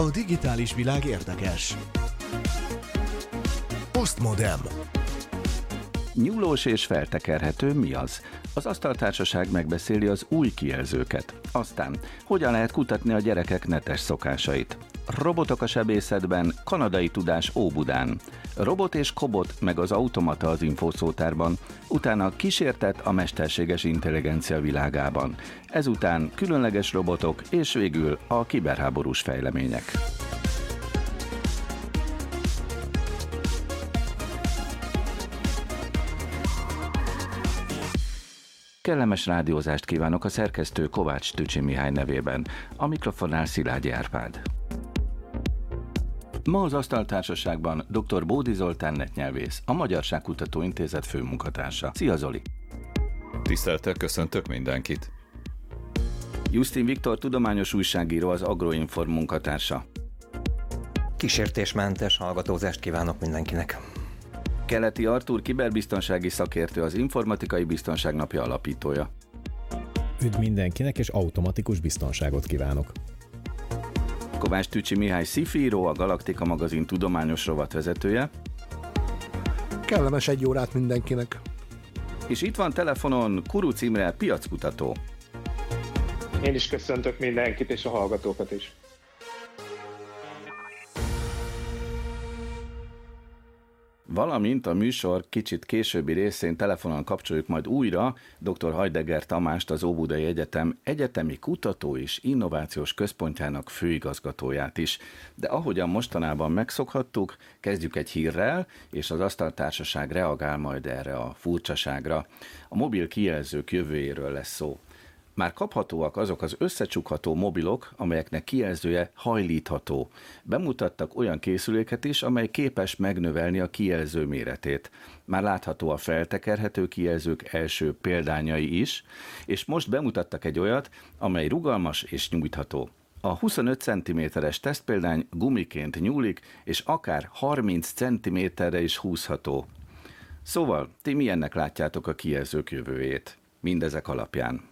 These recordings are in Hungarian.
A digitális világ érdekes. Postmodem. Nyúlós és feltekerhető mi az? Az asztaltársaság megbeszéli az új kijelzőket. Aztán, hogyan lehet kutatni a gyerekek netes szokásait. Robotok a sebészetben, kanadai tudás Óbudán. Robot és kobot, meg az automata az infószótárban. Utána kísértet a mesterséges intelligencia világában. Ezután különleges robotok, és végül a kiberháborús fejlemények. Kellemes rádiózást kívánok a szerkesztő Kovács Tücsi Mihály nevében, a mikrofonnál Szilágyi Árpád. Ma az Asztaltársaságban dr. Bódi Zoltán netnyelvész, a Magyarságkutató Intézet főmunkatársa. Szia Zoli! Tiszteltel köszöntök mindenkit! Justin Viktor tudományos újságíró, az Agroinform munkatársa. Kísértésmentes hallgatózást kívánok mindenkinek! Keleti Artúr kiberbiztonsági szakértő, az Informatikai Biztonság Napja alapítója. Üdv mindenkinek, és automatikus biztonságot kívánok! Kovács Tücsi Mihály Szifíró, a Galaktika magazin tudományos rovatvezetője. Kellemes egy órát mindenkinek. És itt van telefonon Kuruc Imre, piackutató. Én is köszöntök mindenkit, és a hallgatókat is. Valamint a műsor kicsit későbbi részén telefonon kapcsoljuk majd újra dr. Heidegger Tamást, az Óbudai Egyetem egyetemi kutató és innovációs központjának főigazgatóját is. De ahogyan mostanában megszokhattuk, kezdjük egy hírrel, és az asztaltársaság reagál majd erre a furcsaságra. A mobil kijelzők jövőjéről lesz szó. Már kaphatóak azok az összecsukható mobilok, amelyeknek kijelzője hajlítható. Bemutattak olyan készüléket is, amely képes megnövelni a kijelző méretét. Már látható a feltekerhető kijelzők első példányai is, és most bemutattak egy olyat, amely rugalmas és nyújtható. A 25 cm-es tesztpéldány gumiként nyúlik, és akár 30 cm-re is húzható. Szóval, ti milyennek látjátok a kijelzők jövőjét? Mindezek alapján.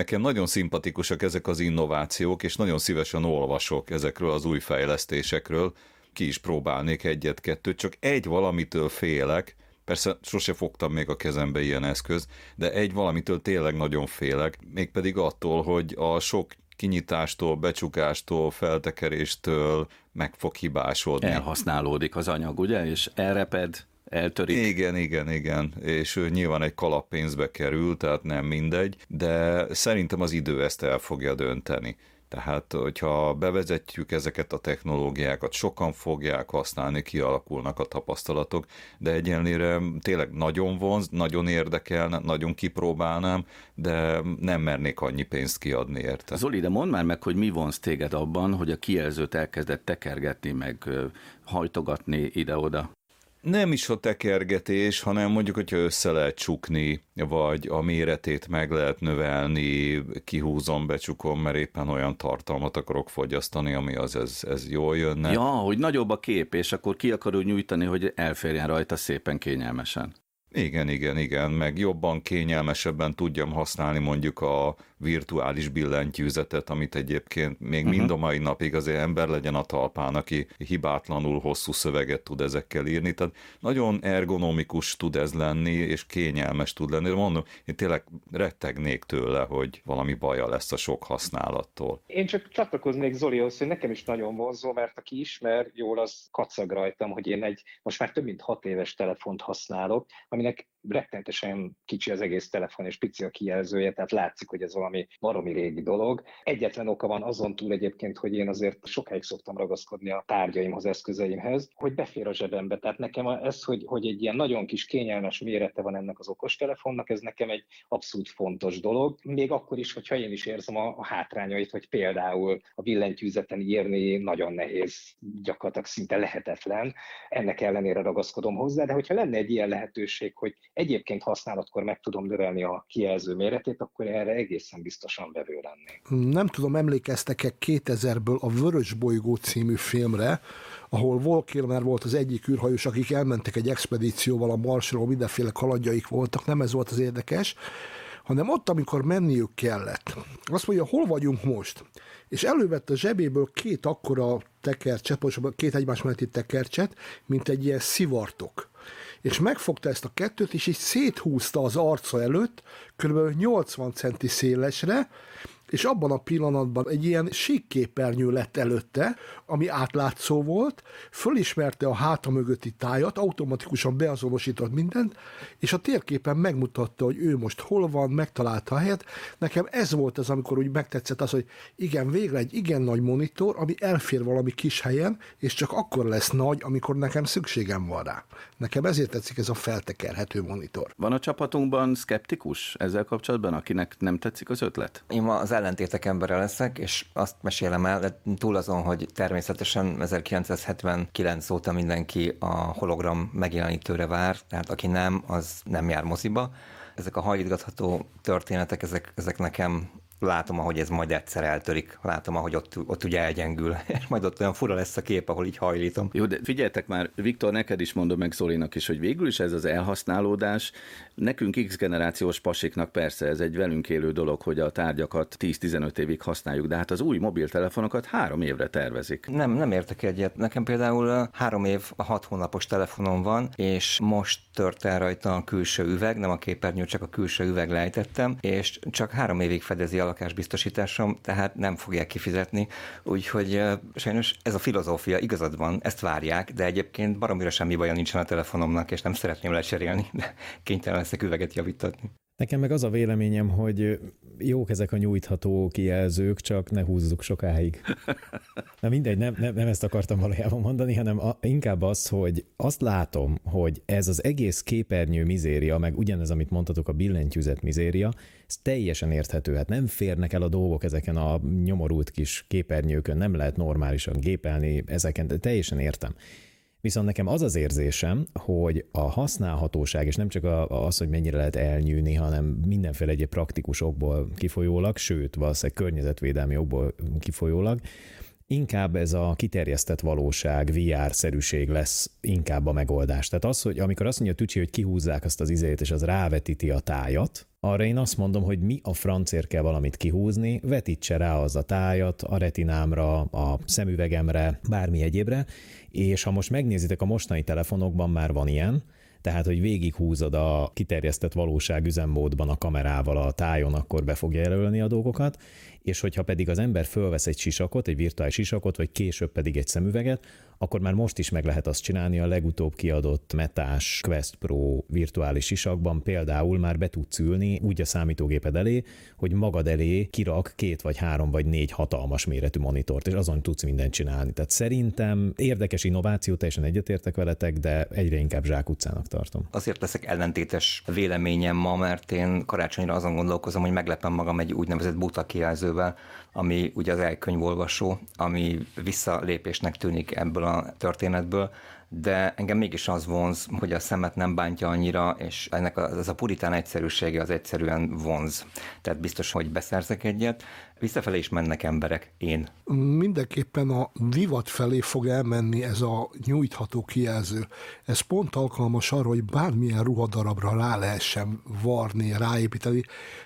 Nekem nagyon szimpatikusak ezek az innovációk, és nagyon szívesen olvasok ezekről az új fejlesztésekről. Ki is próbálnék egyet-kettőt, csak egy valamitől félek, Persze sose fogtam még a kezembe ilyen eszköz, de egy valamitől tényleg nagyon félek, mégpedig attól, hogy a sok kinyitástól, becsukástól, feltekeréstől meg fog hibásodni. Elhasználódik az anyag, ugye? És elreped, eltörik. Igen, igen, igen, és ő nyilván egy kalappénzbe kerül, tehát nem mindegy, de szerintem az idő ezt el fogja dönteni. Tehát, hogyha bevezetjük ezeket a technológiákat, sokan fogják használni, kialakulnak a tapasztalatok, de egyenlére tényleg nagyon vonz, nagyon érdekel, nagyon kipróbálnám, de nem mernék annyi pénzt kiadni érte. Zoli, de mondd már meg, hogy mi vonz téged abban, hogy a kijelzőt elkezdett tekergetni, meg hajtogatni ide-oda? Nem is a tekergetés, hanem mondjuk, hogyha össze lehet csukni, vagy a méretét meg lehet növelni, kihúzom, becsukom, mert éppen olyan tartalmat akarok fogyasztani, ami az ez, ez jól jönne. Ja, hogy nagyobb a kép, és akkor ki akarod nyújtani, hogy elférjen rajta szépen kényelmesen. Igen, igen, igen, meg jobban, kényelmesebben tudjam használni mondjuk a virtuális billentyűzetet, amit egyébként még uh-huh. mind a mai napig azért ember legyen a talpán, aki hibátlanul hosszú szöveget tud ezekkel írni. Tehát nagyon ergonomikus tud ez lenni, és kényelmes tud lenni. Mondom, én tényleg rettegnék tőle, hogy valami baja lesz a sok használattól. Én csak csatlakoznék Zolihoz, hogy nekem is nagyon vonzó, mert aki ismer, jól az kacag rajtam, hogy én egy most már több mint hat éves telefont használok, aminek rettenetesen kicsi az egész telefon, és pici a kijelzője, tehát látszik, hogy ez valami baromi régi dolog. Egyetlen oka van azon túl egyébként, hogy én azért sokáig szoktam ragaszkodni a tárgyaimhoz, eszközeimhez, hogy befér a zsebembe. Tehát nekem ez, hogy, hogy egy ilyen nagyon kis kényelmes mérete van ennek az okostelefonnak, ez nekem egy abszolút fontos dolog. Még akkor is, hogyha én is érzem a, a hátrányait, hogy például a billentyűzeten írni nagyon nehéz, gyakorlatilag szinte lehetetlen. Ennek ellenére ragaszkodom hozzá, de hogyha lenne egy ilyen lehetőség, hogy egyébként használatkor meg tudom növelni a kijelző méretét, akkor erre egészen biztosan vevő lennék. Nem tudom, emlékeztek-e 2000-ből a Vörös bolygó című filmre, ahol Vol Kilmer volt az egyik űrhajós, akik elmentek egy expedícióval a Marsról, mindenféle kalandjaik voltak, nem ez volt az érdekes, hanem ott, amikor menniük kellett. Azt mondja, hol vagyunk most? És elővette a zsebéből két akkora tekercset, két egymás melletti tekercset, mint egy ilyen szivartok és megfogta ezt a kettőt, és így széthúzta az arca előtt, kb. 80 centi szélesre, és abban a pillanatban egy ilyen síkképernyő lett előtte, ami átlátszó volt, fölismerte a háta mögötti tájat, automatikusan beazonosított mindent, és a térképen megmutatta, hogy ő most hol van, megtalálta a helyet. Nekem ez volt az, amikor úgy megtetszett az, hogy igen, végre egy igen nagy monitor, ami elfér valami kis helyen, és csak akkor lesz nagy, amikor nekem szükségem van rá. Nekem ezért tetszik ez a feltekerhető monitor. Van a csapatunkban skeptikus ezzel kapcsolatban, akinek nem tetszik az ötlet? Én ma az ellentétek embere leszek, és azt mesélem el, túl azon, hogy természetesen 1979 óta mindenki a hologram megjelenítőre vár, tehát aki nem, az nem jár moziba. Ezek a hajlítgatható történetek, ezek, ezek nekem látom, ahogy ez majd egyszer eltörik, látom, ahogy ott, ott ugye elgyengül, és majd ott olyan fura lesz a kép, ahol így hajlítom. Jó, de figyeltek már, Viktor, neked is mondom meg Zolinak is, hogy végül is ez az elhasználódás, nekünk X generációs pasiknak persze ez egy velünk élő dolog, hogy a tárgyakat 10-15 évig használjuk, de hát az új mobiltelefonokat három évre tervezik. Nem, nem értek egyet. Nekem például három év, a hat hónapos telefonom van, és most tört el rajta a külső üveg, nem a képernyő, csak a külső üveg lejtettem, és csak három évig fedezi a lakásbiztosításom, tehát nem fogják kifizetni, úgyhogy sajnos ez a filozófia igazad van, ezt várják, de egyébként baromira semmi baja nincsen a telefonomnak, és nem szeretném lecserélni, de kénytelen leszek üveget javítatni. Nekem meg az a véleményem, hogy jók ezek a nyújtható kijelzők, csak ne húzzuk sokáig. Na mindegy, nem, nem, nem ezt akartam valójában mondani, hanem a, inkább az, hogy azt látom, hogy ez az egész képernyő mizéria, meg ugyanez, amit mondtatok, a billentyűzet mizéria, ez teljesen érthető. Hát nem férnek el a dolgok ezeken a nyomorult kis képernyőkön, nem lehet normálisan gépelni ezeken, de teljesen értem. Viszont nekem az az érzésem, hogy a használhatóság, és nem csak az, hogy mennyire lehet elnyűni, hanem mindenféle egyéb praktikus okból kifolyólag, sőt, valószínűleg környezetvédelmi okból kifolyólag, inkább ez a kiterjesztett valóság, VR-szerűség lesz inkább a megoldás. Tehát az, hogy amikor azt mondja Tücsi, hogy kihúzzák azt az izét, és az rávetíti a tájat, arra én azt mondom, hogy mi a francért kell valamit kihúzni, vetítse rá az a tájat, a retinámra, a szemüvegemre, bármi egyébre, és ha most megnézitek, a mostani telefonokban már van ilyen, tehát, hogy végighúzod a kiterjesztett valóság üzemmódban a kamerával a tájon, akkor be fogja jelölni a dolgokat, és hogyha pedig az ember fölvesz egy sisakot, egy virtuális sisakot, vagy később pedig egy szemüveget, akkor már most is meg lehet azt csinálni a legutóbb kiadott Metás Quest Pro virtuális sisakban, például már be tudsz ülni úgy a számítógéped elé, hogy magad elé kirak két vagy három vagy négy hatalmas méretű monitort, és azon tudsz mindent csinálni. Tehát szerintem érdekes innováció, teljesen egyetértek veletek, de egyre inkább zsákutcának tartom. Azért leszek ellentétes véleményem ma, mert én karácsonyra azon gondolkozom, hogy meglepem magam egy úgynevezett buta kijelzővel, ami ugye az elkönyvolvasó, ami visszalépésnek tűnik ebből a történetből, de engem mégis az vonz, hogy a szemet nem bántja annyira, és ennek az, az a puritán egyszerűsége az egyszerűen vonz. Tehát biztos, hogy beszerzek egyet, Visszafelé is mennek emberek, én. Mindenképpen a vivat felé fog elmenni ez a nyújtható kijelző. Ez pont alkalmas arra, hogy bármilyen ruhadarabra rá lehessen varni, ráépíteni.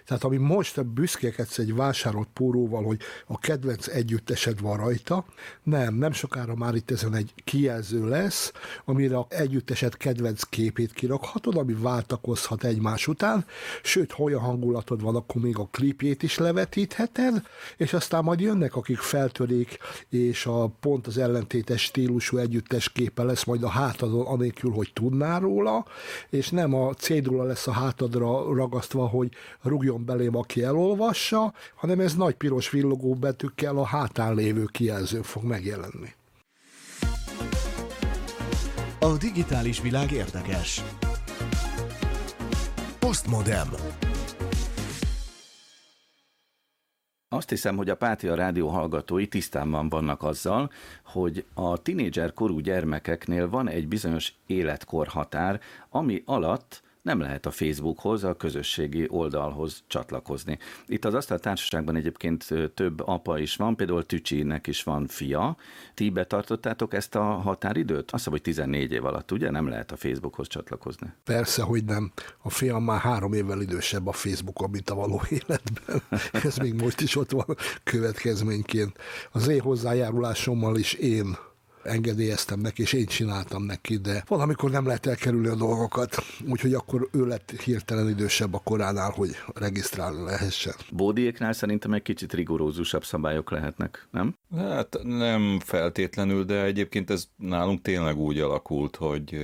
Tehát ami most büszkékedsz egy vásárolt póróval, hogy a kedvenc együttesed van rajta, nem, nem sokára már itt ezen egy kijelző lesz, amire a együttesed kedvenc képét kirakhatod, ami váltakozhat egymás után, sőt, ha olyan hangulatod van, akkor még a klipjét is levetítheted, és aztán majd jönnek, akik feltörik, és a pont az ellentétes stílusú együttes képe lesz majd a hátadon, anélkül, hogy tudnál róla, és nem a cédula lesz a hátadra ragasztva, hogy rugjon belém, aki elolvassa, hanem ez nagy piros villogó betűkkel a hátán lévő kijelző fog megjelenni. A digitális világ érdekes. Postmodem. Azt hiszem, hogy a Pátia Rádió hallgatói tisztában vannak azzal, hogy a tinédzser korú gyermekeknél van egy bizonyos életkorhatár, ami alatt nem lehet a Facebookhoz, a közösségi oldalhoz csatlakozni. Itt az Asztal Társaságban egyébként több apa is van, például Tücsinek is van fia. Ti betartottátok ezt a határidőt? Azt hiszem, hogy 14 év alatt, ugye? Nem lehet a Facebookhoz csatlakozni. Persze, hogy nem. A fiam már három évvel idősebb a Facebookon, mint a való életben. Ez még most is ott van következményként. Az én hozzájárulásommal is én engedélyeztem neki, és én csináltam neki, de valamikor nem lehet elkerülni a dolgokat, úgyhogy akkor ő lett hirtelen idősebb a koránál, hogy regisztrálni lehessen. Bódiéknál szerintem egy kicsit rigorózusabb szabályok lehetnek, nem? Hát nem feltétlenül, de egyébként ez nálunk tényleg úgy alakult, hogy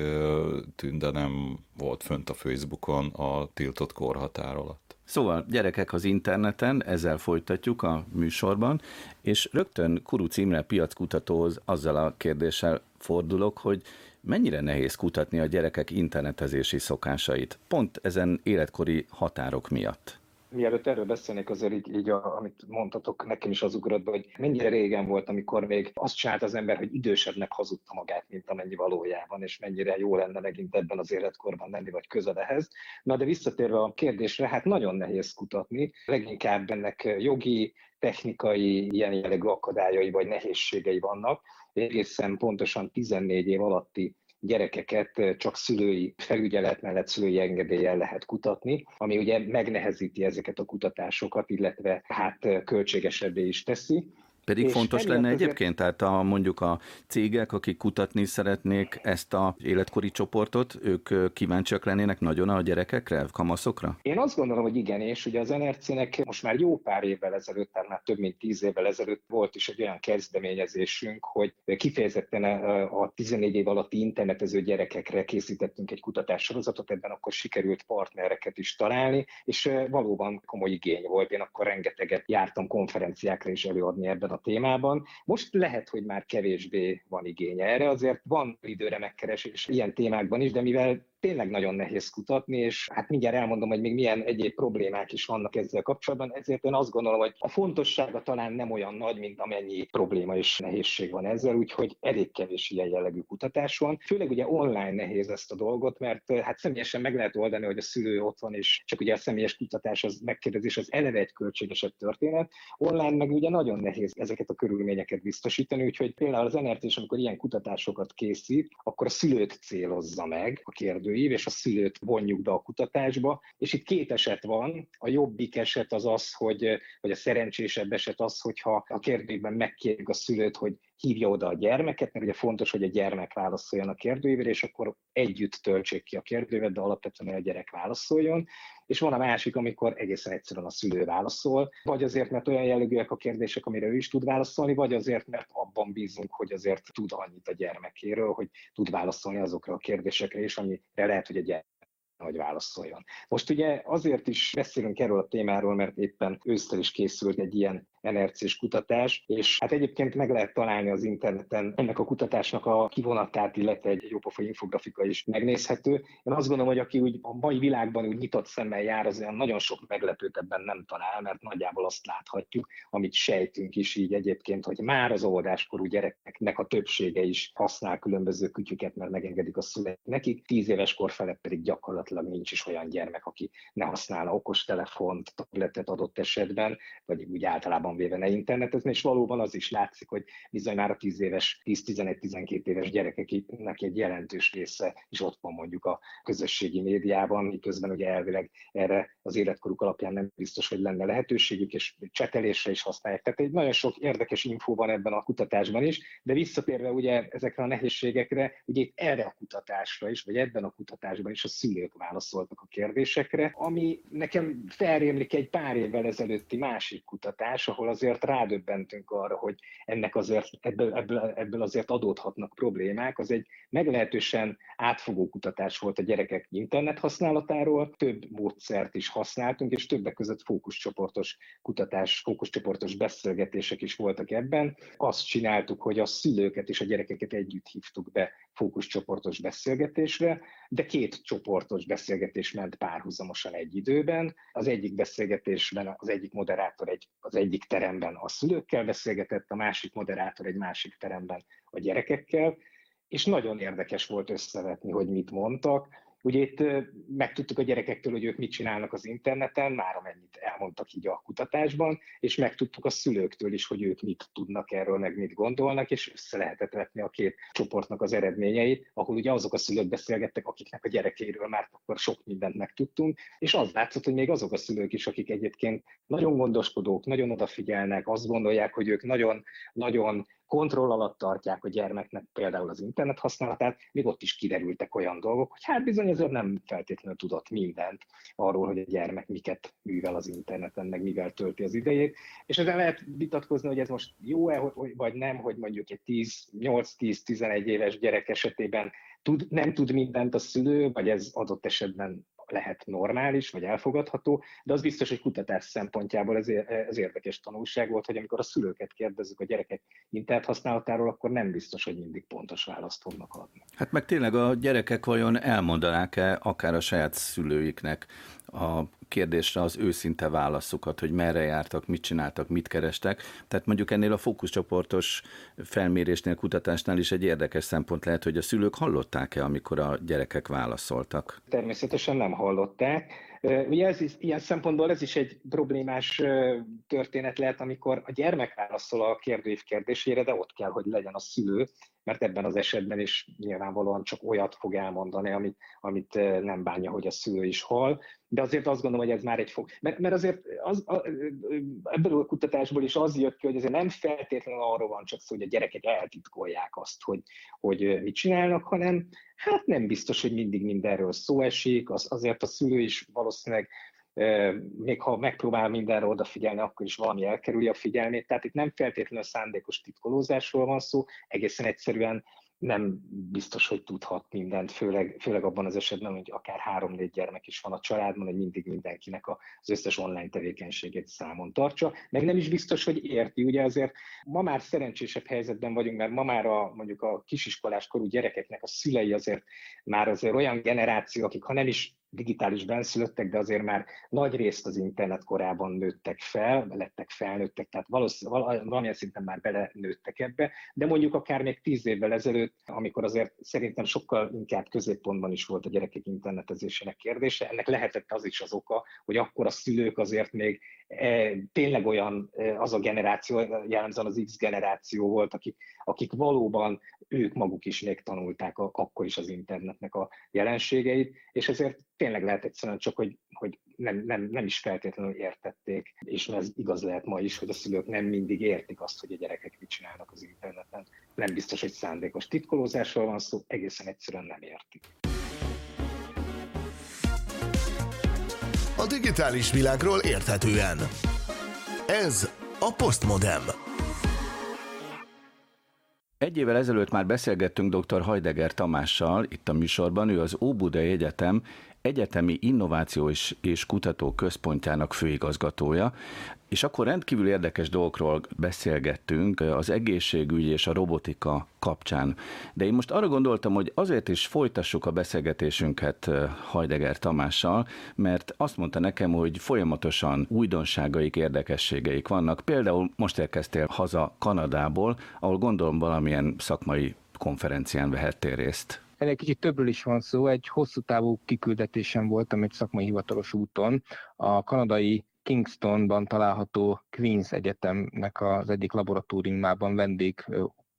Tünde nem volt fönt a Facebookon a tiltott korhatár alatt. Szóval gyerekek az interneten, ezzel folytatjuk a műsorban, és rögtön Kuruc Imre piackutatóhoz azzal a kérdéssel fordulok, hogy mennyire nehéz kutatni a gyerekek internetezési szokásait, pont ezen életkori határok miatt. Mielőtt erről beszélnék, azért így, így a, amit mondtatok, nekem is az ugrott hogy mennyire régen volt, amikor még azt csinált az ember, hogy idősebbnek hazudta magát, mint amennyi valójában, és mennyire jó lenne megint ebben az életkorban lenni, vagy közel ehhez. Na de visszatérve a kérdésre, hát nagyon nehéz kutatni, leginkább ennek jogi, technikai, ilyen jellegű akadályai vagy nehézségei vannak. Egészen pontosan 14 év alatti gyerekeket csak szülői felügyelet mellett szülői engedéllyel lehet kutatni, ami ugye megnehezíti ezeket a kutatásokat, illetve hát költségesebbé is teszi. Pedig és fontos lenne azért... egyébként, tehát a, mondjuk a cégek, akik kutatni szeretnék ezt a életkori csoportot, ők kíváncsiak lennének nagyon a gyerekekre, kamaszokra? Én azt gondolom, hogy igen, és ugye az NRC-nek most már jó pár évvel ezelőtt, tehát már több mint tíz évvel ezelőtt volt is egy olyan kezdeményezésünk, hogy kifejezetten a 14 év alatti internetező gyerekekre készítettünk egy kutatássorozatot, ebben akkor sikerült partnereket is találni, és valóban komoly igény volt. Én akkor rengeteget jártam konferenciákra is előadni ebben a témában. Most lehet, hogy már kevésbé van igénye erre, azért van időre megkeresés ilyen témákban is, de mivel tényleg nagyon nehéz kutatni, és hát mindjárt elmondom, hogy még milyen egyéb problémák is vannak ezzel kapcsolatban, ezért én azt gondolom, hogy a fontossága talán nem olyan nagy, mint amennyi probléma és nehézség van ezzel, úgyhogy elég kevés ilyen jellegű kutatás van. Főleg ugye online nehéz ezt a dolgot, mert hát személyesen meg lehet oldani, hogy a szülő ott van, és csak ugye a személyes kutatás, az megkérdezés az eleve egy költségesebb történet. Online meg ugye nagyon nehéz ezeket a körülményeket biztosítani, úgyhogy például az NRT is, amikor ilyen kutatásokat készít, akkor a szülőt célozza meg a kérdő kérdőív, és a szülőt vonjuk be a kutatásba. És itt két eset van. A jobbik eset az az, hogy, vagy a szerencsésebb eset az, hogyha a kérdőívben megkérjük a szülőt, hogy hívja oda a gyermeket, mert ugye fontos, hogy a gyermek válaszoljon a kérdőívre, és akkor együtt töltsék ki a kérdőívet, de alapvetően a gyerek válaszoljon. És van a másik, amikor egészen egyszerűen a szülő válaszol, vagy azért, mert olyan jellegűek a kérdések, amire ő is tud válaszolni, vagy azért, mert abban bízunk, hogy azért tud annyit a gyermekéről, hogy tud válaszolni azokra a kérdésekre is, amire lehet, hogy a gyermek hogy válaszoljon. Most ugye azért is beszélünk erről a témáról, mert éppen ősztel is készült egy ilyen NRC-s kutatás, és hát egyébként meg lehet találni az interneten ennek a kutatásnak a kivonatát, illetve egy jópofa infografika is megnézhető. Én azt gondolom, hogy aki úgy a mai világban úgy nyitott szemmel jár, az olyan nagyon sok meglepőt ebben nem talál, mert nagyjából azt láthatjuk, amit sejtünk is így egyébként, hogy már az óvodáskorú gyerekeknek a többsége is használ különböző kütyüket, mert megengedik a szülek nekik. Tíz éves kor felett pedig gyakorlatilag nincs is olyan gyermek, aki ne használna okostelefont, tabletet adott esetben, vagy úgy általában véve ne internetezni, és valóban az is látszik, hogy bizony már a 10 éves, 10-11-12 éves gyerekeknek egy jelentős része is ott van mondjuk a közösségi médiában, miközben ugye elvileg erre az életkoruk alapján nem biztos, hogy lenne lehetőségük, és csetelésre is használják. Tehát egy nagyon sok érdekes info van ebben a kutatásban is, de visszatérve ugye ezekre a nehézségekre, ugye itt erre a kutatásra is, vagy ebben a kutatásban is a szülők válaszoltak a kérdésekre, ami nekem felrémlik egy pár évvel ezelőtti másik kutatás, ahol azért rádöbbentünk arra, hogy ennek azért, ebből, ebből, ebből azért adódhatnak problémák. Az egy meglehetősen átfogó kutatás volt a gyerekek internet használatáról, több módszert is használtunk, és többek között fókuszcsoportos kutatás, fókuszcsoportos beszélgetések is voltak ebben. Azt csináltuk, hogy a szülőket és a gyerekeket együtt hívtuk be fókuszcsoportos beszélgetésre, de két csoportos beszélgetés ment párhuzamosan egy időben. Az egyik beszélgetésben az egyik moderátor egy, az egyik teremben a szülőkkel beszélgetett, a másik moderátor egy másik teremben a gyerekekkel, és nagyon érdekes volt összevetni, hogy mit mondtak, Ugye itt megtudtuk a gyerekektől, hogy ők mit csinálnak az interneten, már amennyit elmondtak így a kutatásban, és megtudtuk a szülőktől is, hogy ők mit tudnak erről, meg mit gondolnak, és össze lehetett vetni a két csoportnak az eredményeit, ahol ugye azok a szülők beszélgettek, akiknek a gyerekéről már akkor sok mindent megtudtunk, és az látszott, hogy még azok a szülők is, akik egyébként nagyon gondoskodók, nagyon odafigyelnek, azt gondolják, hogy ők nagyon, nagyon kontroll alatt tartják a gyermeknek például az internet használatát, még ott is kiderültek olyan dolgok, hogy hát bizony azért nem feltétlenül tudott mindent arról, hogy a gyermek miket művel az interneten, meg mivel tölti az idejét, és ezzel lehet vitatkozni, hogy ez most jó-e, vagy nem, hogy mondjuk egy 8-10-11 éves gyerek esetében tud, nem tud mindent a szülő, vagy ez adott esetben lehet normális, vagy elfogadható, de az biztos, hogy kutatás szempontjából ez, ez érdekes tanulság volt, hogy amikor a szülőket kérdezzük a gyerekek internet használatáról, akkor nem biztos, hogy mindig pontos választ fognak adni. Hát meg tényleg a gyerekek vajon elmondanák-e akár a saját szülőiknek a kérdésre az őszinte válaszukat, hogy merre jártak, mit csináltak, mit kerestek. Tehát mondjuk ennél a fókuszcsoportos felmérésnél, kutatásnál is egy érdekes szempont lehet, hogy a szülők hallották-e, amikor a gyerekek válaszoltak? Természetesen nem hallották. Ugye ez is, ilyen szempontból ez is egy problémás történet lehet, amikor a gyermek válaszol a kérdőív kérdésére, de ott kell, hogy legyen a szülő, mert ebben az esetben is nyilvánvalóan csak olyat fog elmondani, amit, amit nem bánja, hogy a szülő is hall. De azért azt gondolom, hogy ez már egy fog. Mert, mert azért az, a, ebből a kutatásból is az jött ki, hogy azért nem feltétlenül arról van csak szó, hogy a gyerekek eltitkolják azt, hogy, hogy mit csinálnak, hanem hát nem biztos, hogy mindig mindenről szó esik, az, azért a szülő is valószínűleg még ha megpróbál mindenre odafigyelni, akkor is valami elkerüli a figyelmét. Tehát itt nem feltétlenül szándékos titkolózásról van szó, egészen egyszerűen nem biztos, hogy tudhat mindent, főleg, főleg abban az esetben, hogy akár három-négy gyermek is van a családban, hogy mindig mindenkinek az összes online tevékenységét számon tartsa, meg nem is biztos, hogy érti. Ugye azért ma már szerencsésebb helyzetben vagyunk, mert ma már a, mondjuk a kisiskolás korú gyerekeknek a szülei azért már azért olyan generáció, akik ha nem is digitális benszülöttek, de azért már nagy részt az internet korában nőttek fel, lettek felnőttek, tehát valószínűleg valamilyen szinten már bele nőttek ebbe, de mondjuk akár még tíz évvel ezelőtt, amikor azért szerintem sokkal inkább középpontban is volt a gyerekek internetezésének kérdése, ennek lehetett az is az oka, hogy akkor a szülők azért még tényleg olyan e, az a generáció, jellemzően az X generáció volt, akik, akik valóban ők maguk is még tanulták a, akkor is az internetnek a jelenségeit, és ezért tényleg lehet egyszerűen csak, hogy, hogy nem, nem, nem is feltétlenül értették, és ez igaz lehet ma is, hogy a szülők nem mindig értik azt, hogy a gyerekek mit csinálnak az interneten. Nem biztos, hogy szándékos titkolózásról van szó, egészen egyszerűen nem értik. Digitális világról érthetően. Ez a Postmodem. Egy évvel ezelőtt már beszélgettünk dr. Hajdeger Tamással itt a műsorban, ő az Óbudai Egyetem Egyetemi Innováció és, és Kutató Központjának főigazgatója, és akkor rendkívül érdekes dolgokról beszélgettünk az egészségügy és a robotika kapcsán. De én most arra gondoltam, hogy azért is folytassuk a beszélgetésünket eh, Hajdeger Tamással, mert azt mondta nekem, hogy folyamatosan újdonságaik, érdekességeik vannak. Például most érkeztél haza Kanadából, ahol gondolom valamilyen szakmai konferencián vehettél részt. Ennél kicsit többről is van szó. Egy hosszú távú kiküldetésem voltam egy szakmai hivatalos úton. A kanadai Kingstonban található Queen's Egyetemnek az egyik laboratóriumában vendég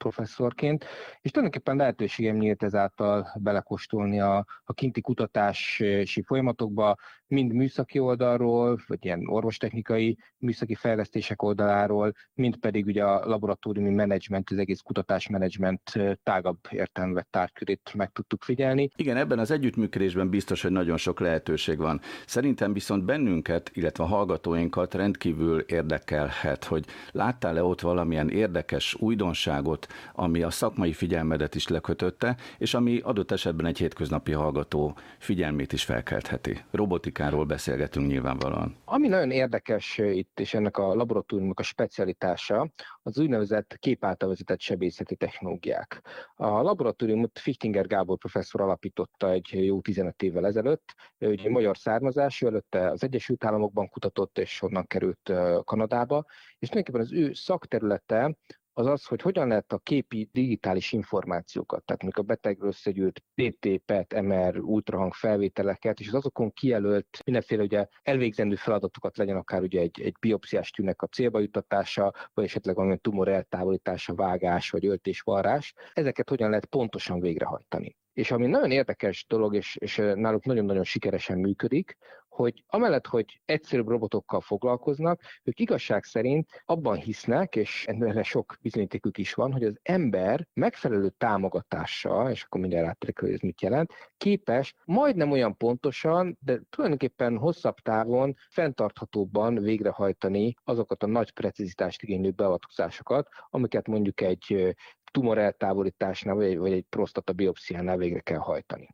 professzorként, és tulajdonképpen lehetőségem nyílt ezáltal belekóstolni a, a kinti kutatási folyamatokba, mind műszaki oldalról, vagy ilyen orvostechnikai műszaki fejlesztések oldaláról, mind pedig ugye a laboratóriumi menedzsment, az egész kutatásmenedzsment tágabb értelme tárgykörét meg tudtuk figyelni. Igen, ebben az együttműködésben biztos, hogy nagyon sok lehetőség van. Szerintem viszont bennünket, illetve a hallgatóinkat rendkívül érdekelhet, hogy láttál-e ott valamilyen érdekes újdonságot, ami a szakmai figyelmedet is lekötötte, és ami adott esetben egy hétköznapi hallgató figyelmét is felkeltheti. Robotikáról beszélgetünk nyilvánvalóan. Ami nagyon érdekes itt, és ennek a laboratóriumok a specialitása, az úgynevezett kép által vezetett sebészeti technológiák. A laboratóriumot Fichtinger Gábor professzor alapította egy jó 15 évvel ezelőtt, ő ugye magyar származású, előtte az Egyesült Államokban kutatott, és onnan került Kanadába, és tulajdonképpen az ő szakterülete az az, hogy hogyan lehet a képi digitális információkat, tehát mondjuk a betegről összegyűlt PT, PET, MR, ultrahang felvételeket, és az azokon kijelölt mindenféle ugye elvégzendő feladatokat legyen akár ugye egy, egy biopsziás tűnek a célba jutatása, vagy esetleg valamilyen tumor eltávolítása, vágás vagy öltésvarrás, ezeket hogyan lehet pontosan végrehajtani. És ami nagyon érdekes dolog, és, és náluk nagyon-nagyon sikeresen működik, hogy amellett, hogy egyszerűbb robotokkal foglalkoznak, ők igazság szerint abban hisznek, és ennél sok bizonyítékük is van, hogy az ember megfelelő támogatással, és akkor mindjárt átterek, hogy ez mit jelent, képes majdnem olyan pontosan, de tulajdonképpen hosszabb távon fenntarthatóbban végrehajtani azokat a nagy precizitást igénylő beavatkozásokat, amiket mondjuk egy tumor eltávolításnál, vagy, vagy egy prostata biopsziánál végre kell hajtani.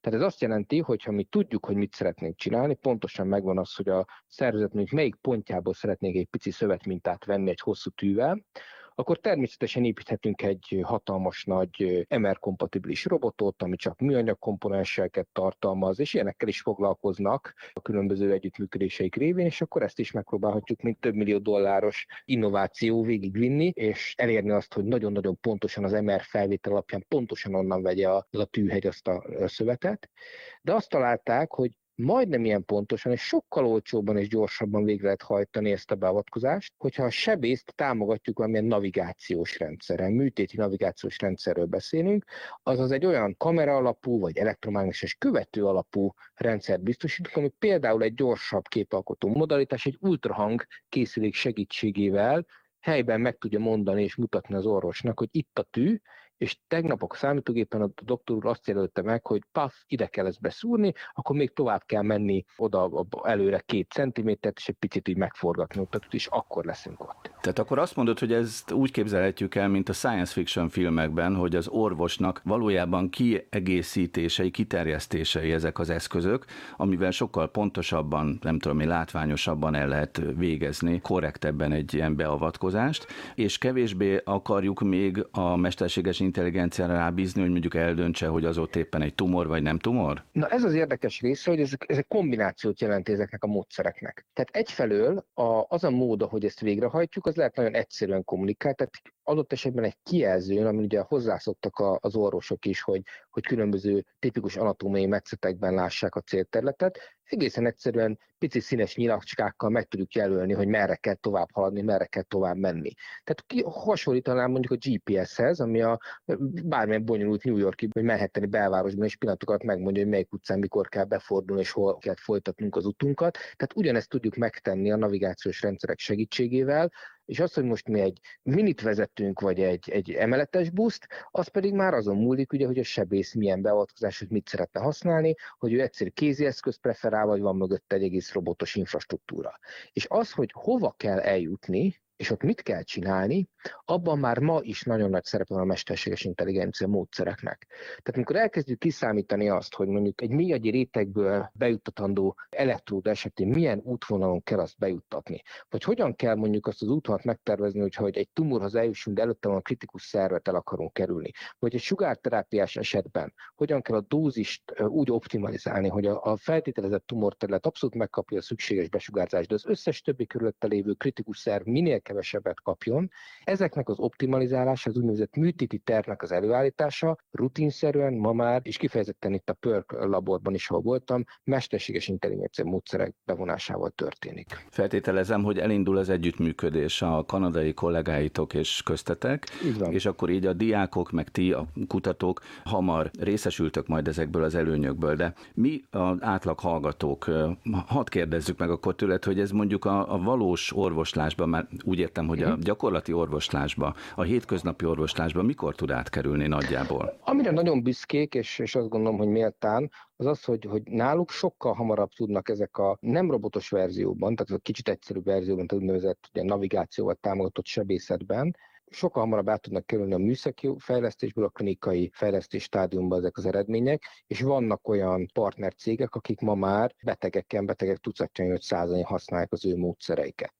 Tehát ez azt jelenti, hogy ha mi tudjuk, hogy mit szeretnénk csinálni, pontosan megvan az, hogy a szervezetünk melyik pontjából szeretnék egy pici szövetmintát venni egy hosszú tűvel, akkor természetesen építhetünk egy hatalmas nagy MR-kompatibilis robotot, ami csak műanyag komponenseket tartalmaz, és ilyenekkel is foglalkoznak a különböző együttműködéseik révén, és akkor ezt is megpróbálhatjuk, mint több millió dolláros innováció végigvinni, és elérni azt, hogy nagyon-nagyon pontosan az MR felvétel alapján pontosan onnan vegye a, a tűhegy azt a szövetet. De azt találták, hogy majdnem ilyen pontosan, és sokkal olcsóbban és gyorsabban végre lehet hajtani ezt a beavatkozást, hogyha a sebészt támogatjuk valamilyen navigációs rendszeren, műtéti navigációs rendszerről beszélünk, azaz egy olyan kamera alapú vagy elektromágneses követő alapú rendszert biztosítunk, ami például egy gyorsabb képalkotó modalitás, egy ultrahang készülék segítségével helyben meg tudja mondani és mutatni az orvosnak, hogy itt a tű, és tegnap a számítógépen a doktor úr azt jelölte meg, hogy paf, ide kell ezt beszúrni, akkor még tovább kell menni oda előre két centimétert, és egy picit így megforgatni ott, és akkor leszünk ott. Tehát akkor azt mondod, hogy ezt úgy képzelhetjük el, mint a science fiction filmekben, hogy az orvosnak valójában kiegészítései, kiterjesztései ezek az eszközök, amivel sokkal pontosabban, nem tudom én, látványosabban el lehet végezni korrektebben egy ilyen beavatkozást, és kevésbé akarjuk még a mesterséges intelligenciára rábízni, hogy mondjuk eldöntse, hogy az ott éppen egy tumor vagy nem tumor? Na ez az érdekes része, hogy ezek, ezek kombinációt jelent ezeknek a módszereknek. Tehát egyfelől a, az a mód, ahogy ezt végrehajtjuk, az lehet nagyon egyszerűen kommunikálni, tehát adott esetben egy kijelzőn, ami ugye hozzászoktak az orvosok is, hogy, hogy különböző tipikus anatómiai metszetekben lássák a célterületet, egészen egyszerűen pici színes nyilacskákkal meg tudjuk jelölni, hogy merre kell tovább haladni, merre kell tovább menni. Tehát ki, hasonlítanám mondjuk a GPS-hez, ami a bármilyen bonyolult New Yorki vagy Manhattani belvárosban is pillanatokat megmondja, hogy melyik utcán mikor kell befordulni, és hol kell folytatnunk az utunkat. Tehát ugyanezt tudjuk megtenni a navigációs rendszerek segítségével, és az, hogy most mi egy minit vezetünk, vagy egy, egy emeletes buszt, az pedig már azon múlik, ugye, hogy a sebész milyen beavatkozásot mit szeretne használni, hogy ő egyszerű kézi eszköz preferál, vagy van mögött egy egész robotos infrastruktúra. És az, hogy hova kell eljutni, és ott mit kell csinálni, abban már ma is nagyon nagy szerepe van a mesterséges intelligencia módszereknek. Tehát amikor elkezdjük kiszámítani azt, hogy mondjuk egy mélyagyi rétegből bejuttatandó elektród esetén milyen útvonalon kell azt bejuttatni, vagy hogyan kell mondjuk azt az útvonalat megtervezni, hogyha egy tumorhoz eljussunk, de előtte van a kritikus szervet el akarunk kerülni, vagy egy sugárterápiás esetben hogyan kell a dózist úgy optimalizálni, hogy a feltételezett tumorterület abszolút megkapja a szükséges besugárzást, de az összes többi körülötte lévő kritikus szerv minél kevesebbet kapjon. Ezeknek az optimalizálása, az úgynevezett műtéti tervnek az előállítása rutinszerűen ma már, és kifejezetten itt a PERK laborban is, ahol voltam, mesterséges intelligencia módszerek bevonásával történik. Feltételezem, hogy elindul az együttműködés a kanadai kollégáitok és köztetek, és akkor így a diákok, meg ti, a kutatók hamar részesültök majd ezekből az előnyökből, de mi az átlag hallgatók, hadd kérdezzük meg akkor tőled, hogy ez mondjuk a, a valós orvoslásban már úgy értem, hogy a gyakorlati orvoslásba, a hétköznapi orvoslásba mikor tud átkerülni nagyjából? Amire nagyon büszkék, és, és azt gondolom, hogy méltán, az az, hogy, hogy náluk sokkal hamarabb tudnak ezek a nem robotos verzióban, tehát a kicsit egyszerűbb verzióban, tehát úgynevezett ugye, navigációval támogatott sebészetben, sokkal hamarabb át tudnak kerülni a műszaki fejlesztésből a klinikai fejlesztés stádiumba ezek az eredmények, és vannak olyan partnercégek, akik ma már betegeken, betegek tucatjai, hogy százai használják az ő módszereiket.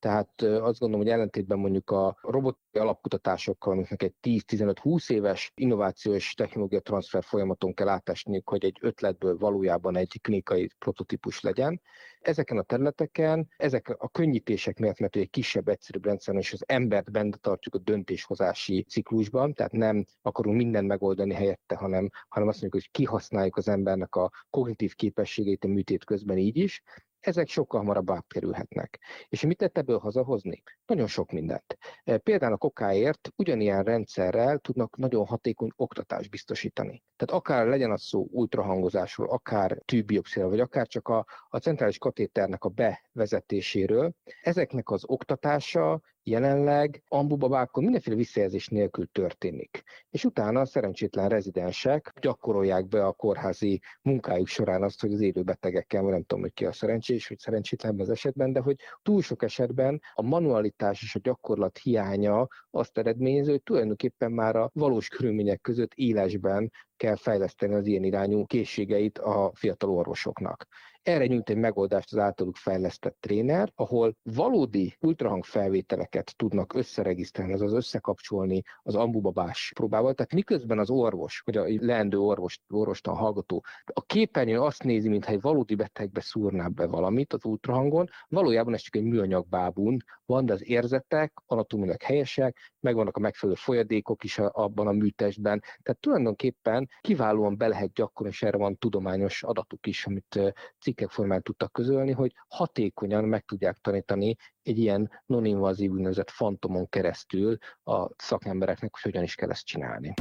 Tehát azt gondolom, hogy ellentétben mondjuk a robot alapkutatásokkal, amiknek egy 10-15-20 éves innovációs technológia transfer folyamaton kell átesniük, hogy egy ötletből valójában egy klinikai prototípus legyen. Ezeken a területeken, ezek a könnyítések miatt, mert egy kisebb, egyszerűbb rendszeren, és az embert benne tartjuk a döntéshozási ciklusban, tehát nem akarunk mindent megoldani helyette, hanem, hanem azt mondjuk, hogy kihasználjuk az embernek a kognitív képességeit a műtét közben így is, ezek sokkal hamarabb átkerülhetnek. És mit tett ebből hazahozni? Nagyon sok mindent. E, például a kokáért ugyanilyen rendszerrel tudnak nagyon hatékony oktatást biztosítani. Tehát akár legyen az szó ultrahangozásról, akár tűbiopsziáról, vagy akár csak a, a centrális katéternek a bevezetéséről, ezeknek az oktatása jelenleg ambubabákon mindenféle visszajelzés nélkül történik. És utána a szerencsétlen rezidensek gyakorolják be a kórházi munkájuk során azt, hogy az élő betegekkel, nem tudom, hogy ki a szerencsés, vagy szerencsétlen az esetben, de hogy túl sok esetben a manualitás és a gyakorlat hiánya azt eredményező, hogy tulajdonképpen már a valós körülmények között élesben kell fejleszteni az ilyen irányú készségeit a fiatal orvosoknak. Erre nyújt egy megoldást az általuk fejlesztett tréner, ahol valódi ultrahangfelvételeket tudnak összeregisztrálni, azaz összekapcsolni az ambubabás próbával. Tehát miközben az orvos, vagy a leendő orvos, orvostan hallgató a képernyőn azt nézi, mintha egy valódi betegbe szúrná be valamit az ultrahangon, valójában ez csak egy műanyag bábun van, de az érzetek anatomilag helyesek, megvannak a megfelelő folyadékok is abban a műtestben. Tehát tulajdonképpen kiválóan be lehet gyakorolni, és erre van tudományos adatuk is, amit cikkek formán tudtak közölni, hogy hatékonyan meg tudják tanítani egy ilyen non-invazív úgynevezett fantomon keresztül a szakembereknek, hogy hogyan is kell ezt csinálni.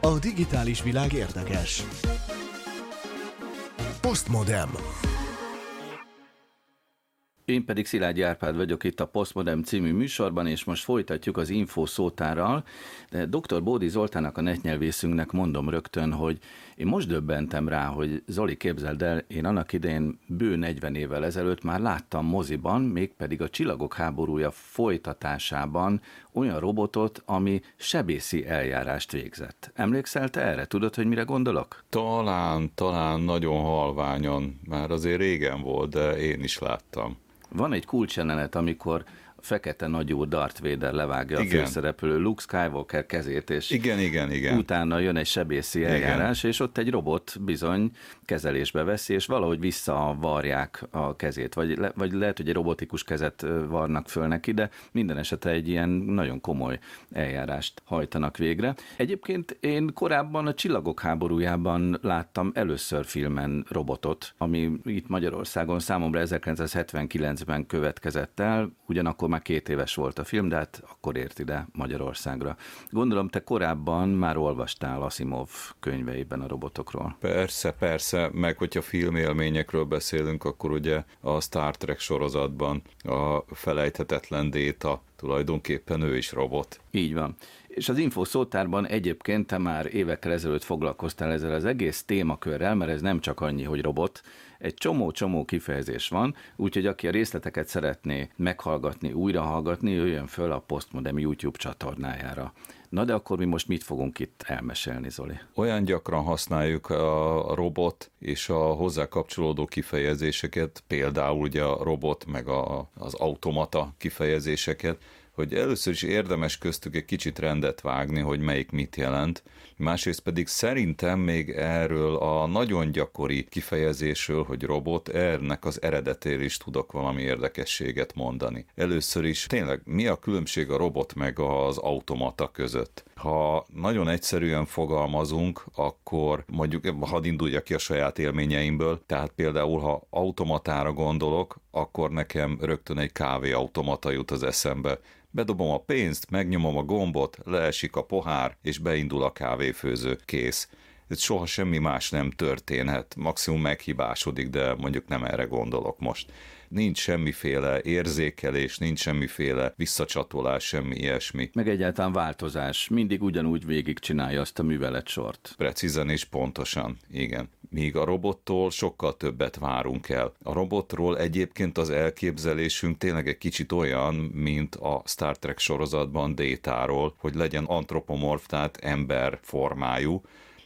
A digitális világ érdekes. Postmodem. Én pedig Szilágyi Árpád vagyok itt a Postmodern című műsorban, és most folytatjuk az info szótárral. De dr. Bódi Zoltának, a netnyelvészünknek mondom rögtön, hogy én most döbbentem rá, hogy Zoli, képzeld el, én annak idején bő 40 évvel ezelőtt már láttam moziban, mégpedig a Csillagok háborúja folytatásában olyan robotot, ami sebészi eljárást végzett. Emlékszel te erre? Tudod, hogy mire gondolok? Talán, talán nagyon halványan, már azért régen volt, de én is láttam. Van egy kulcsjelenet, amikor fekete nagyú Darth Vader levágja igen. a főszereplő Luke Skywalker kezét, és igen, igen, igen. utána jön egy sebészi eljárás, igen. és ott egy robot bizony kezelésbe veszi, és valahogy visszavarják a kezét, vagy, le, vagy lehet, hogy egy robotikus kezet varnak föl neki, de minden esetre egy ilyen nagyon komoly eljárást hajtanak végre. Egyébként én korábban a Csillagok háborújában láttam először filmen robotot, ami itt Magyarországon számomra 1979-ben következett el, ugyanakkor már két éves volt a film, de hát akkor ért ide Magyarországra. Gondolom, te korábban már olvastál Asimov könyveiben a robotokról. Persze, persze, meg hogyha filmélményekről beszélünk, akkor ugye a Star Trek sorozatban a felejthetetlen Déta tulajdonképpen ő is robot. Így van. És az info szótárban egyébként te már évekkel ezelőtt foglalkoztál ezzel az egész témakörrel, mert ez nem csak annyi, hogy robot, egy csomó-csomó kifejezés van, úgyhogy aki a részleteket szeretné meghallgatni, újrahallgatni, jöjjön föl a Postmodem YouTube csatornájára. Na de akkor mi most mit fogunk itt elmesélni, Zoli? Olyan gyakran használjuk a robot és a hozzá kapcsolódó kifejezéseket, például ugye a robot meg a, az automata kifejezéseket, hogy először is érdemes köztük egy kicsit rendet vágni, hogy melyik mit jelent, másrészt pedig szerintem még erről a nagyon gyakori kifejezésről, hogy robot, ennek az eredetéről is tudok valami érdekességet mondani. Először is tényleg mi a különbség a robot meg az automata között? Ha nagyon egyszerűen fogalmazunk, akkor mondjuk, hadd induljak ki a saját élményeimből, tehát például, ha automatára gondolok, akkor nekem rögtön egy kávéautomata jut az eszembe. Bedobom a pénzt, megnyomom a gombot, leesik a pohár, és beindul a kávéfőző. Kész. Ez soha semmi más nem történhet. Maximum meghibásodik, de mondjuk nem erre gondolok most nincs semmiféle érzékelés, nincs semmiféle visszacsatolás, semmi ilyesmi. Meg egyáltalán változás, mindig ugyanúgy végigcsinálja azt a művelet sort. Precízen és pontosan, igen. Míg a robottól sokkal többet várunk el. A robotról egyébként az elképzelésünk tényleg egy kicsit olyan, mint a Star Trek sorozatban Détáról, hogy legyen antropomorf, tehát ember formájú,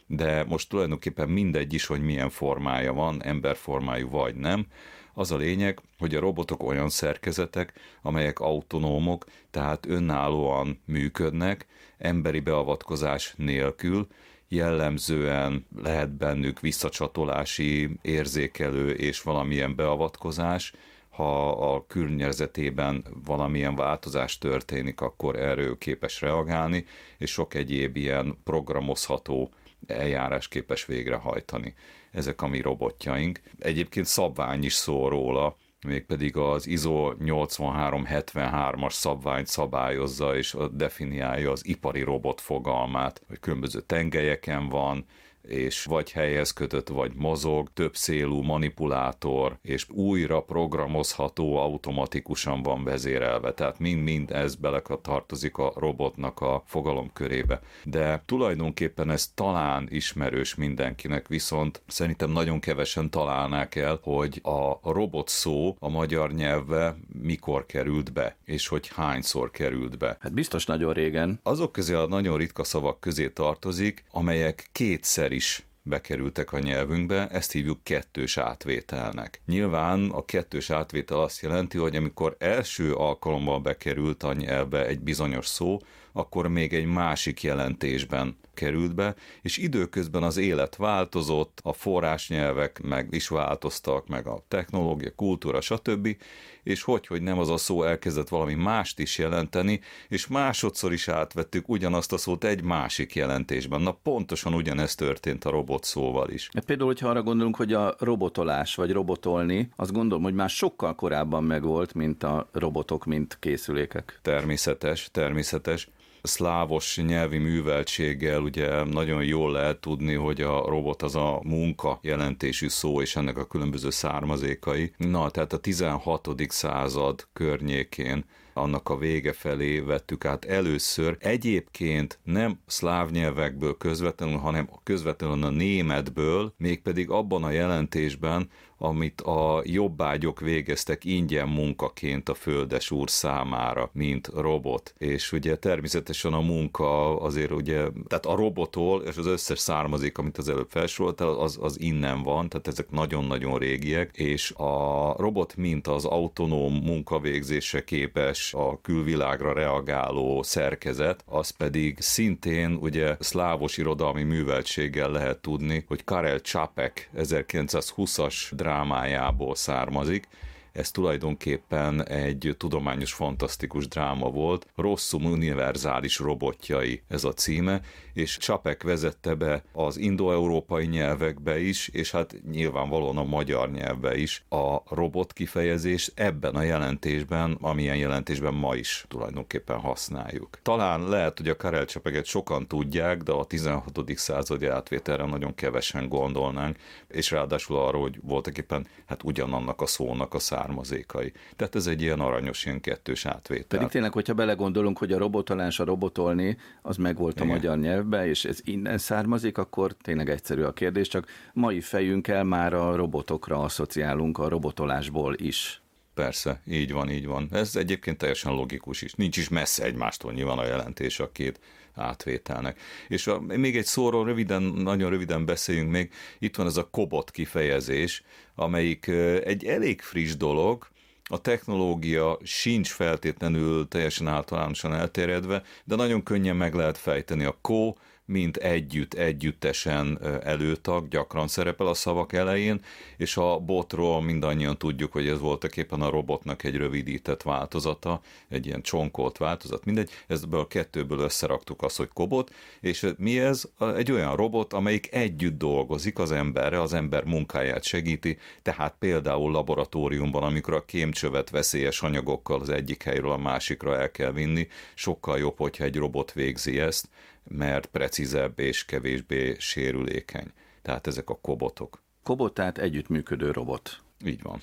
de most tulajdonképpen mindegy is, hogy milyen formája van, emberformájú vagy nem, Az a lényeg, hogy a robotok olyan szerkezetek, amelyek autonómok, tehát önállóan működnek, emberi beavatkozás nélkül, jellemzően lehet bennük visszacsatolási, érzékelő és valamilyen beavatkozás, ha a környezetében valamilyen változás történik, akkor erről képes reagálni, és sok egyéb ilyen programozható eljárás képes végrehajtani. Ezek a mi robotjaink. Egyébként szabvány is szól róla, mégpedig az ISO 8373-as szabványt szabályozza és definiálja az ipari robot fogalmát, hogy különböző tengelyeken van, és vagy helyez kötött, vagy mozog, több szélú manipulátor, és újra programozható, automatikusan van vezérelve. Tehát mind-mind ez bele tartozik a robotnak a fogalom körébe. De tulajdonképpen ez talán ismerős mindenkinek, viszont szerintem nagyon kevesen találnák el, hogy a robot szó a magyar nyelvbe mikor került be, és hogy hányszor került be. Hát biztos nagyon régen. Azok közé a nagyon ritka szavak közé tartozik, amelyek kétszer egyszer is bekerültek a nyelvünkbe, ezt hívjuk kettős átvételnek. Nyilván a kettős átvétel azt jelenti, hogy amikor első alkalommal bekerült a nyelvbe egy bizonyos szó, akkor még egy másik jelentésben került be, és időközben az élet változott, a forrásnyelvek meg is változtak, meg a technológia, kultúra, stb., és hogy, hogy nem az a szó elkezdett valami mást is jelenteni, és másodszor is átvettük ugyanazt a szót egy másik jelentésben. Na pontosan ugyanezt történt a robot szóval is. Hát például, hogyha arra gondolunk, hogy a robotolás vagy robotolni, azt gondolom, hogy már sokkal korábban megvolt, mint a robotok, mint készülékek. Természetes, természetes szlávos nyelvi műveltséggel ugye nagyon jól lehet tudni, hogy a robot az a munka jelentésű szó, és ennek a különböző származékai. Na, tehát a 16. század környékén annak a vége felé vettük át először. Egyébként nem szláv nyelvekből közvetlenül, hanem közvetlenül a németből, mégpedig abban a jelentésben, amit a jobbágyok végeztek ingyen munkaként a földes úr számára, mint robot. És ugye természetesen a munka azért ugye, tehát a robotól és az összes származik, amit az előbb felsoroltál, az, az innen van, tehát ezek nagyon-nagyon régiek, és a robot mint az autonóm munkavégzése képes a külvilágra reagáló szerkezet, az pedig szintén ugye szlávos irodalmi műveltséggel lehet tudni, hogy Karel Čapek 1920-as drámájából származik, ez tulajdonképpen egy tudományos fantasztikus dráma volt, Rosszum univerzális robotjai ez a címe, és Csapek vezette be az indoeurópai nyelvekbe is, és hát nyilvánvalóan a magyar nyelvbe is a robot kifejezés ebben a jelentésben, amilyen jelentésben ma is tulajdonképpen használjuk. Talán lehet, hogy a Karel Csapeget sokan tudják, de a 16. századi átvételre nagyon kevesen gondolnánk, és ráadásul arra, hogy voltak éppen hát ugyanannak a szónak a származékai. Tehát ez egy ilyen aranyos, ilyen kettős átvétel. Pedig tényleg, hogyha belegondolunk, hogy a robotolás, a robotolni, az megvolt a magyar nyelvbe, és ez innen származik, akkor tényleg egyszerű a kérdés, csak mai fejünkkel már a robotokra asszociálunk a robotolásból is. Persze, így van, így van. Ez egyébként teljesen logikus is. Nincs is messze egymástól nyilván a jelentés a két átvételnek. És a, még egy szóról röviden, nagyon röviden beszéljünk még. Itt van ez a kobot kifejezés, amelyik egy elég friss dolog, a technológia sincs feltétlenül teljesen általánosan elterjedve, de nagyon könnyen meg lehet fejteni. A ko mint együtt, együttesen előtag, gyakran szerepel a szavak elején, és a botról mindannyian tudjuk, hogy ez voltak éppen a robotnak egy rövidített változata, egy ilyen csonkolt változat, mindegy, ebből a kettőből összeraktuk azt, hogy kobot, és mi ez? Egy olyan robot, amelyik együtt dolgozik az emberre, az ember munkáját segíti, tehát például laboratóriumban, amikor a kémcsövet veszélyes anyagokkal az egyik helyről a másikra el kell vinni, sokkal jobb, hogyha egy robot végzi ezt, mert precízebb és kevésbé sérülékeny. Tehát ezek a kobotok. Kobot, tehát együttműködő robot. Így van.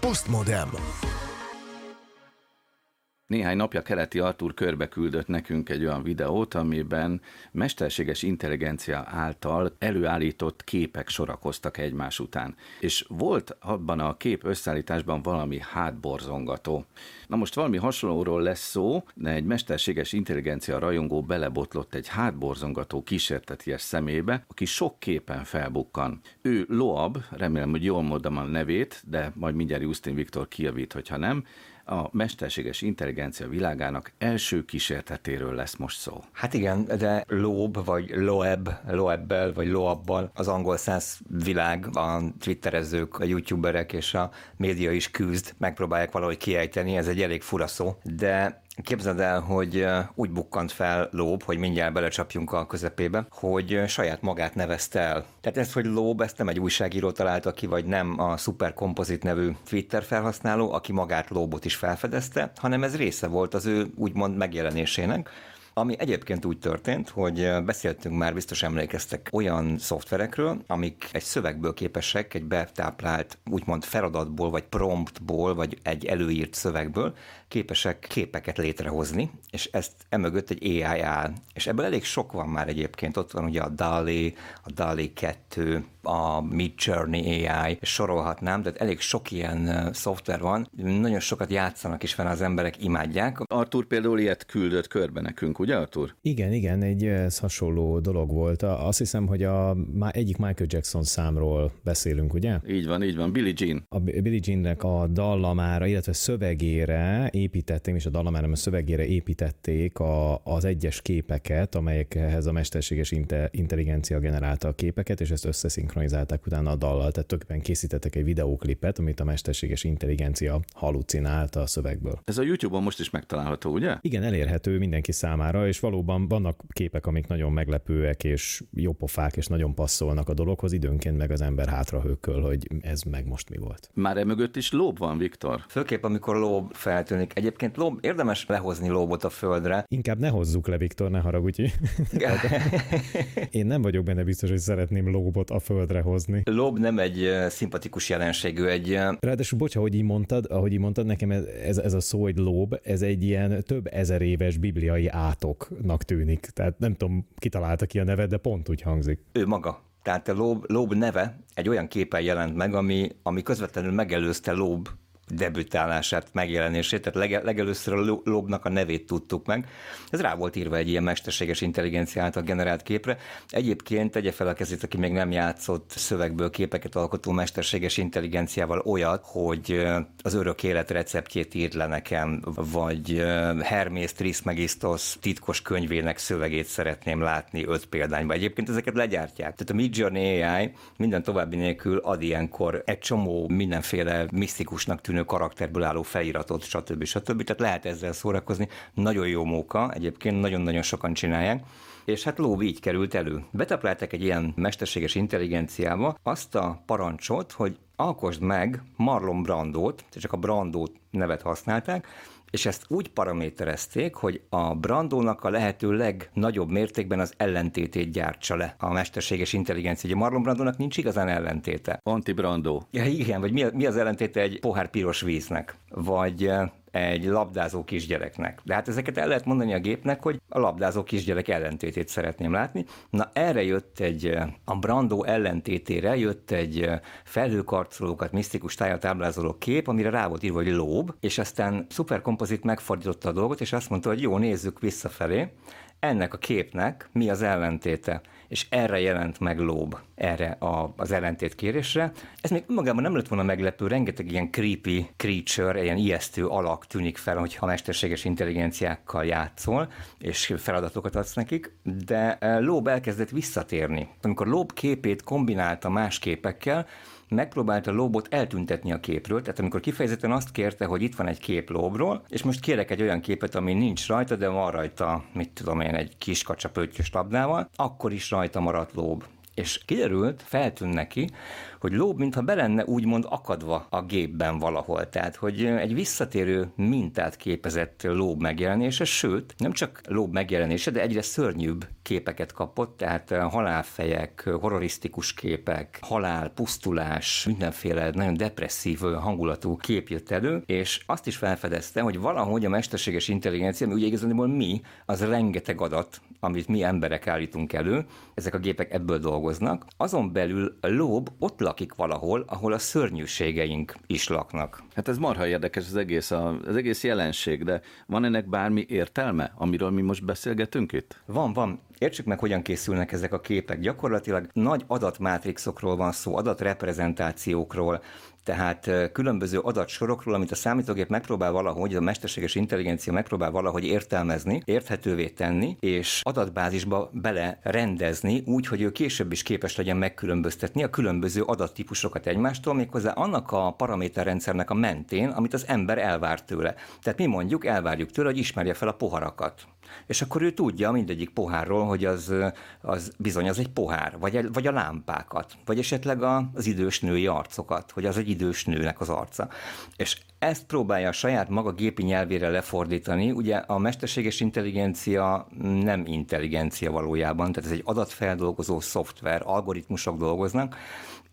Postmodem. 061 877 0877 Néhány napja Keleti Artúr körbe küldött nekünk egy olyan videót, amiben mesterséges intelligencia által előállított képek sorakoztak egymás után. És volt abban a kép összeállításban valami hátborzongató. Na most valami hasonlóról lesz szó, de egy mesterséges intelligencia rajongó belebotlott egy hátborzongató kísérteties szemébe, aki sok képen felbukkan. Ő Loab, remélem, hogy jól mondom a nevét, de majd mindjárt Justin Viktor kijavít, hogyha nem, a mesterséges intelligencia világának első kísértetéről lesz most szó. Hát igen, de Loab, vagy Loeb, Loebbel, vagy Loabbal az angol száz világ, a twitterezők, a youtuberek és a média is küzd, megpróbálják valahogy kiejteni, ez egy elég fura szó, de Képzeld el, hogy úgy bukkant fel Lób, hogy mindjárt belecsapjunk a közepébe, hogy saját magát nevezte el. Tehát ez, hogy Lób, ezt nem egy újságíró találta ki, vagy nem a Super Composite nevű Twitter felhasználó, aki magát Lóbot is felfedezte, hanem ez része volt az ő úgymond megjelenésének. Ami egyébként úgy történt, hogy beszéltünk már, biztos emlékeztek olyan szoftverekről, amik egy szövegből képesek, egy betáplált úgymond feladatból, vagy promptból, vagy egy előírt szövegből képesek képeket létrehozni, és ezt emögött egy AI áll. És ebből elég sok van már egyébként, ott van ugye a DALI, a DALI 2, a Mid Journey AI, és sorolhatnám, de elég sok ilyen szoftver van, nagyon sokat játszanak is vele az emberek, imádják. Artur például ilyet küldött körbe nekünk, ugye Artur? Igen, igen, egy ez hasonló dolog volt. Azt hiszem, hogy a egyik Michael Jackson számról beszélünk, ugye? Így van, így van, Billie Jean. A Billie Jeannek a dallamára, illetve szövegére építették, és a dallamára a szövegére építették a, az egyes képeket, amelyekhez a mesterséges intelligencia generálta a képeket, és ezt összeszinkronizálták utána a dallal. Tehát töképpen készítettek egy videóklipet, amit a mesterséges intelligencia halucinálta a szövegből. Ez a YouTube-on most is megtalálható, ugye? Igen, elérhető mindenki számára, és valóban vannak képek, amik nagyon meglepőek, és jópofák, és nagyon passzolnak a dologhoz, időnként meg az ember hátrahőköl, hogy ez meg most mi volt. Már emögött is lób van, Viktor? Főképp, amikor lób feltűnik. Egyébként lób, érdemes lehozni lóbot a földre. Inkább ne hozzuk le, Viktor, ne haragudj. Én nem vagyok benne biztos, hogy szeretném lóbot a földre hozni. Lób nem egy szimpatikus jelenségű, egy... Ráadásul, bocs, ahogy így mondtad, ahogy így mondtad, nekem ez, ez a szó, hogy lób, ez egy ilyen több ezer éves bibliai átoknak tűnik. Tehát nem tudom, kitalálta ki a nevet, de pont úgy hangzik. Ő maga. Tehát a Lób neve egy olyan képen jelent meg, ami, ami közvetlenül megelőzte Lób debütálását, megjelenését, tehát lege, legelőször a lobnak a nevét tudtuk meg. Ez rá volt írva egy ilyen mesterséges intelligencia által generált képre. Egyébként tegye fel a kezét, aki még nem játszott szövegből képeket alkotó mesterséges intelligenciával olyat, hogy az örök élet receptjét írt le nekem, vagy Hermész Trismegistos titkos könyvének szövegét szeretném látni öt példányban. Egyébként ezeket legyártják. Tehát a Midjourney AI minden további nélkül ad ilyenkor egy csomó mindenféle misztikusnak tűnő tűnő karakterből álló feliratot, stb. stb. Tehát lehet ezzel szórakozni. Nagyon jó móka, egyébként nagyon-nagyon sokan csinálják. És hát ló így került elő. Betaplálták egy ilyen mesterséges intelligenciába azt a parancsot, hogy alkosd meg Marlon Brandót, csak a Brandót nevet használták, és ezt úgy paraméterezték, hogy a Brandónak a lehető legnagyobb mértékben az ellentétét gyártsa le a mesterséges intelligencia. Ugye Marlon Brandónak nincs igazán ellentéte. Anti-Brandó. Ja, igen, vagy mi, mi az ellentéte egy pohár piros víznek? Vagy eh, egy labdázó kisgyereknek. De hát ezeket el lehet mondani a gépnek, hogy a labdázó kisgyerek ellentétét szeretném látni. Na erre jött egy, a Brandó ellentétére jött egy felhőkarcolókat, misztikus tájat ábrázoló kép, amire rá volt írva, hogy lób, és aztán szuperkompozit megfordította a dolgot, és azt mondta, hogy jó, nézzük visszafelé, ennek a képnek mi az ellentéte és erre jelent meg Lób, erre a, az ellentét kérésre. Ez még magában nem lett volna meglepő, rengeteg ilyen creepy creature, ilyen ijesztő alak tűnik fel, hogyha mesterséges intelligenciákkal játszol, és feladatokat adsz nekik, de eh, Lób elkezdett visszatérni. Amikor Lób képét kombinálta más képekkel, megpróbálta lóbot eltüntetni a képről, tehát amikor kifejezetten azt kérte, hogy itt van egy kép lóbról, és most kérek egy olyan képet, ami nincs rajta, de van rajta, mit tudom én, egy kis kacsa labdával, akkor is rajta maradt lób És kiderült, feltűnt neki, hogy lób, mintha be lenne úgymond akadva a gépben valahol. Tehát, hogy egy visszatérő mintát képezett lób megjelenése, sőt, nem csak lób megjelenése, de egyre szörnyűbb képeket kapott, tehát halálfejek, horrorisztikus képek, halál, pusztulás, mindenféle nagyon depresszív hangulatú kép jött elő, és azt is felfedezte, hogy valahogy a mesterséges intelligencia, ami ugye igazából mi, az rengeteg adat, amit mi emberek állítunk elő, ezek a gépek ebből dolgoznak, azon belül a lób ott lakik valahol, ahol a szörnyűségeink is laknak. Hát ez marha érdekes az egész, a, az egész jelenség, de van ennek bármi értelme, amiről mi most beszélgetünk itt? Van, van. Értsük meg, hogyan készülnek ezek a képek. Gyakorlatilag nagy adatmátrixokról van szó, adatreprezentációkról, tehát különböző adatsorokról, amit a számítógép megpróbál valahogy, a mesterséges intelligencia megpróbál valahogy értelmezni, érthetővé tenni, és adatbázisba bele rendezni úgy, hogy ő később is képes legyen megkülönböztetni a különböző adattípusokat egymástól, méghozzá annak a paraméterrendszernek a mentén, amit az ember elvár tőle. Tehát mi mondjuk elvárjuk tőle, hogy ismerje fel a poharakat és akkor ő tudja mindegyik pohárról, hogy az, az bizony az egy pohár, vagy, vagy a lámpákat, vagy esetleg az idős női arcokat, hogy az egy idős nőnek az arca. És ezt próbálja a saját maga gépi nyelvére lefordítani. Ugye a mesterséges intelligencia nem intelligencia valójában, tehát ez egy adatfeldolgozó szoftver, algoritmusok dolgoznak,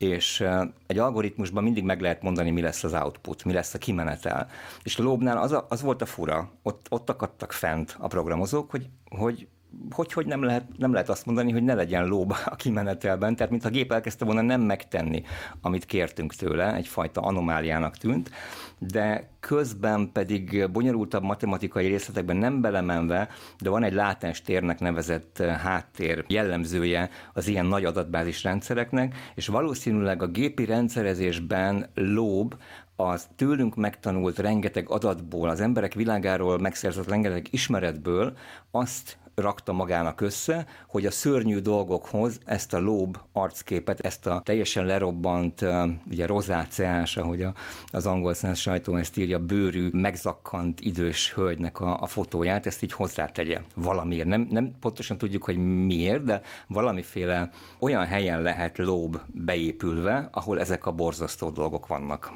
és egy algoritmusban mindig meg lehet mondani, mi lesz az output, mi lesz a kimenetel. És a lóbnál az, a, az volt a fura, ott, ott akadtak fent a programozók, hogy, hogy hogy, hogy nem, lehet, nem lehet azt mondani, hogy ne legyen lóba a kimenetelben, tehát mintha a gép elkezdte volna nem megtenni, amit kértünk tőle, egyfajta anomáliának tűnt, de közben pedig bonyolultabb matematikai részletekben nem belemenve, de van egy látás térnek nevezett háttér jellemzője az ilyen nagy adatbázis rendszereknek, és valószínűleg a gépi rendszerezésben lób az tőlünk megtanult rengeteg adatból, az emberek világáról megszerzett rengeteg ismeretből azt rakta magának össze, hogy a szörnyű dolgokhoz ezt a lób arcképet, ezt a teljesen lerobbant, ugye rozáceás, ahogy a, az angol száz sajtó ezt írja, bőrű, megzakkant idős hölgynek a, a fotóját, ezt így hozzátegye valamiért. Nem, nem pontosan tudjuk, hogy miért, de valamiféle olyan helyen lehet lób beépülve, ahol ezek a borzasztó dolgok vannak.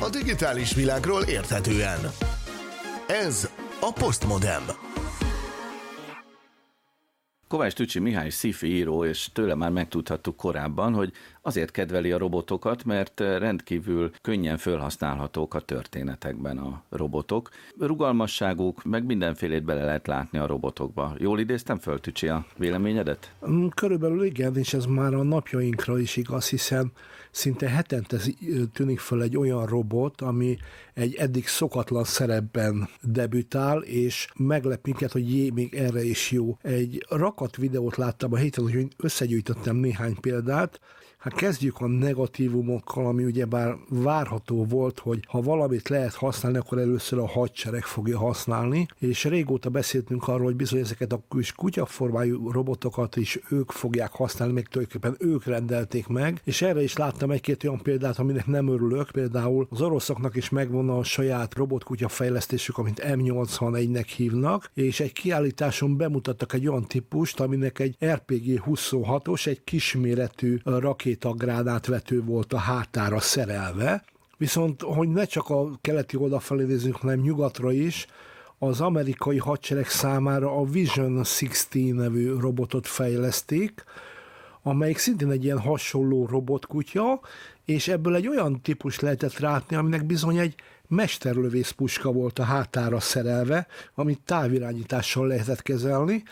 A digitális világról érthetően. Ez a Postmodem. Kovács Tücsi Mihály szifi író, és tőle már megtudhattuk korábban, hogy azért kedveli a robotokat, mert rendkívül könnyen felhasználhatók a történetekben a robotok. Rugalmasságuk, meg mindenfélét bele lehet látni a robotokba. Jól idéztem föl, Tücsi, a véleményedet? Mm, körülbelül igen, és ez már a napjainkra is igaz, hiszen szinte hetente tűnik föl egy olyan robot, ami egy eddig szokatlan szerepben debütál, és meglep minket, hogy jé, még erre is jó. Egy rakat videót láttam a héten, hogy összegyűjtöttem néhány példát, Hát kezdjük a negatívumokkal, ami ugyebár várható volt, hogy ha valamit lehet használni, akkor először a hadsereg fogja használni, és régóta beszéltünk arról, hogy bizony ezeket a kis kutyaformájú robotokat is ők fogják használni, még tulajdonképpen ők rendelték meg, és erre is láttam egy-két olyan példát, aminek nem örülök, például az oroszoknak is megvan a saját robotkutya fejlesztésük, amit M81-nek hívnak, és egy kiállításon bemutattak egy olyan típust, aminek egy RPG 26-os, egy kisméretű rakéta rakétagránátvető volt a hátára szerelve, viszont hogy ne csak a keleti oldalfelé nézzünk, hanem nyugatra is, az amerikai hadsereg számára a Vision 16 nevű robotot fejleszték, amelyik szintén egy ilyen hasonló robotkutya, és ebből egy olyan típus lehetett rátni, aminek bizony egy mesterlövész puska volt a hátára szerelve, amit távirányítással lehetett kezelni,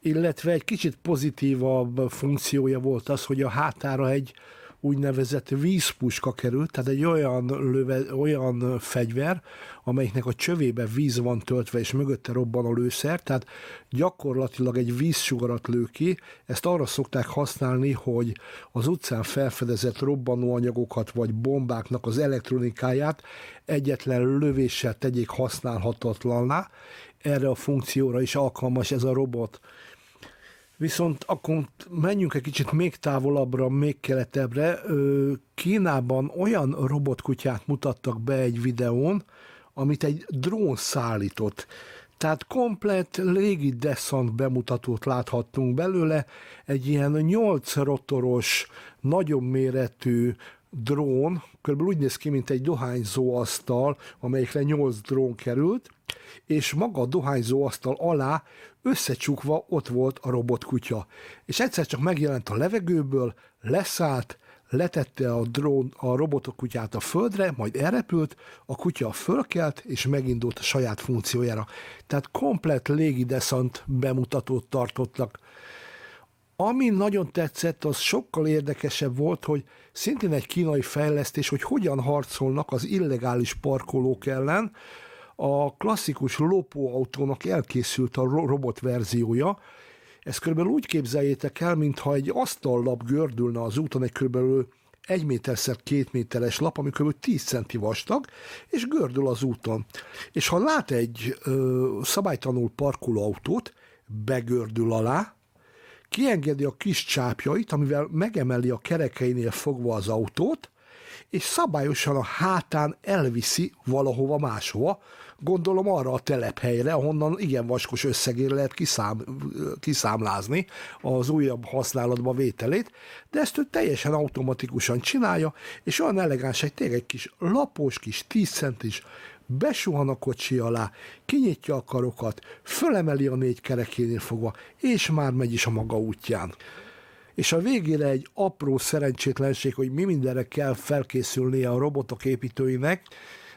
illetve egy kicsit pozitívabb funkciója volt az, hogy a hátára egy úgynevezett vízpuska került, tehát egy olyan, löve, olyan fegyver, amelyiknek a csövébe víz van töltve, és mögötte robban a lőszer, tehát gyakorlatilag egy vízsugarat lő ki. Ezt arra szokták használni, hogy az utcán felfedezett robbanóanyagokat vagy bombáknak az elektronikáját egyetlen lövéssel tegyék használhatatlanná. Erre a funkcióra is alkalmas ez a robot. Viszont akkor menjünk egy kicsit még távolabbra, még keletebbre. Kínában olyan robotkutyát mutattak be egy videón, amit egy drón szállított. Tehát komplet légi deszant bemutatót láthattunk belőle, egy ilyen 8 rotoros, nagyobb méretű drón, körülbelül úgy néz ki, mint egy dohányzóasztal, amelyikre 8 drón került, és maga a dohányzóasztal alá összecsukva ott volt a robotkutya. És egyszer csak megjelent a levegőből, leszállt, letette a, drón, a robotkutyát a földre, majd elrepült, a kutya fölkelt, és megindult a saját funkciójára. Tehát komplet légideszant bemutatót tartottak. Ami nagyon tetszett, az sokkal érdekesebb volt, hogy szintén egy kínai fejlesztés, hogy hogyan harcolnak az illegális parkolók ellen. A klasszikus lopóautónak elkészült a robot verziója, ezt körülbelül úgy képzeljétek el, mintha egy asztallap gördülne az úton, egy körülbelül egy méterszer két méteres lap, ami kb. 10 centi vastag, és gördül az úton. És ha lát egy ö, szabálytanul parkolóautót, begördül alá, kiengedi a kis csápjait, amivel megemeli a kerekeinél fogva az autót, és szabályosan a hátán elviszi valahova máshova, gondolom arra a telephelyre, ahonnan igen vaskos összegére lehet kiszám, kiszámlázni az újabb használatba vételét, de ezt ő teljesen automatikusan csinálja, és olyan elegáns, egy tényleg egy kis lapos, kis 10 centis besuhan a kocsi alá, kinyitja a karokat, fölemeli a négy kerekénél fogva, és már megy is a maga útján. És a végére egy apró szerencsétlenség, hogy mi mindenre kell felkészülnie a robotok építőinek,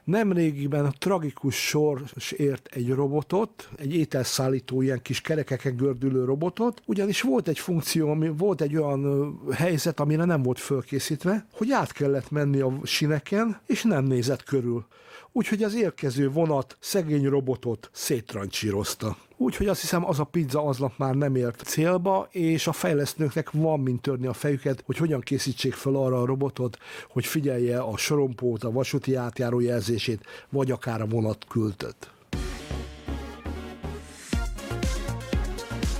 Nemrégiben tragikus sors ért egy robotot, egy ételszállító ilyen kis kerekeken gördülő robotot, ugyanis volt egy funkció, ami volt egy olyan helyzet, amire nem volt fölkészítve, hogy át kellett menni a sineken, és nem nézett körül úgyhogy az érkező vonat szegény robotot széttrancsírozta. Úgyhogy azt hiszem, az a pizza aznap már nem ért célba, és a fejlesztőknek van mint törni a fejüket, hogy hogyan készítsék fel arra a robotot, hogy figyelje a sorompót, a vasúti átjáró jelzését, vagy akár a vonat küldött.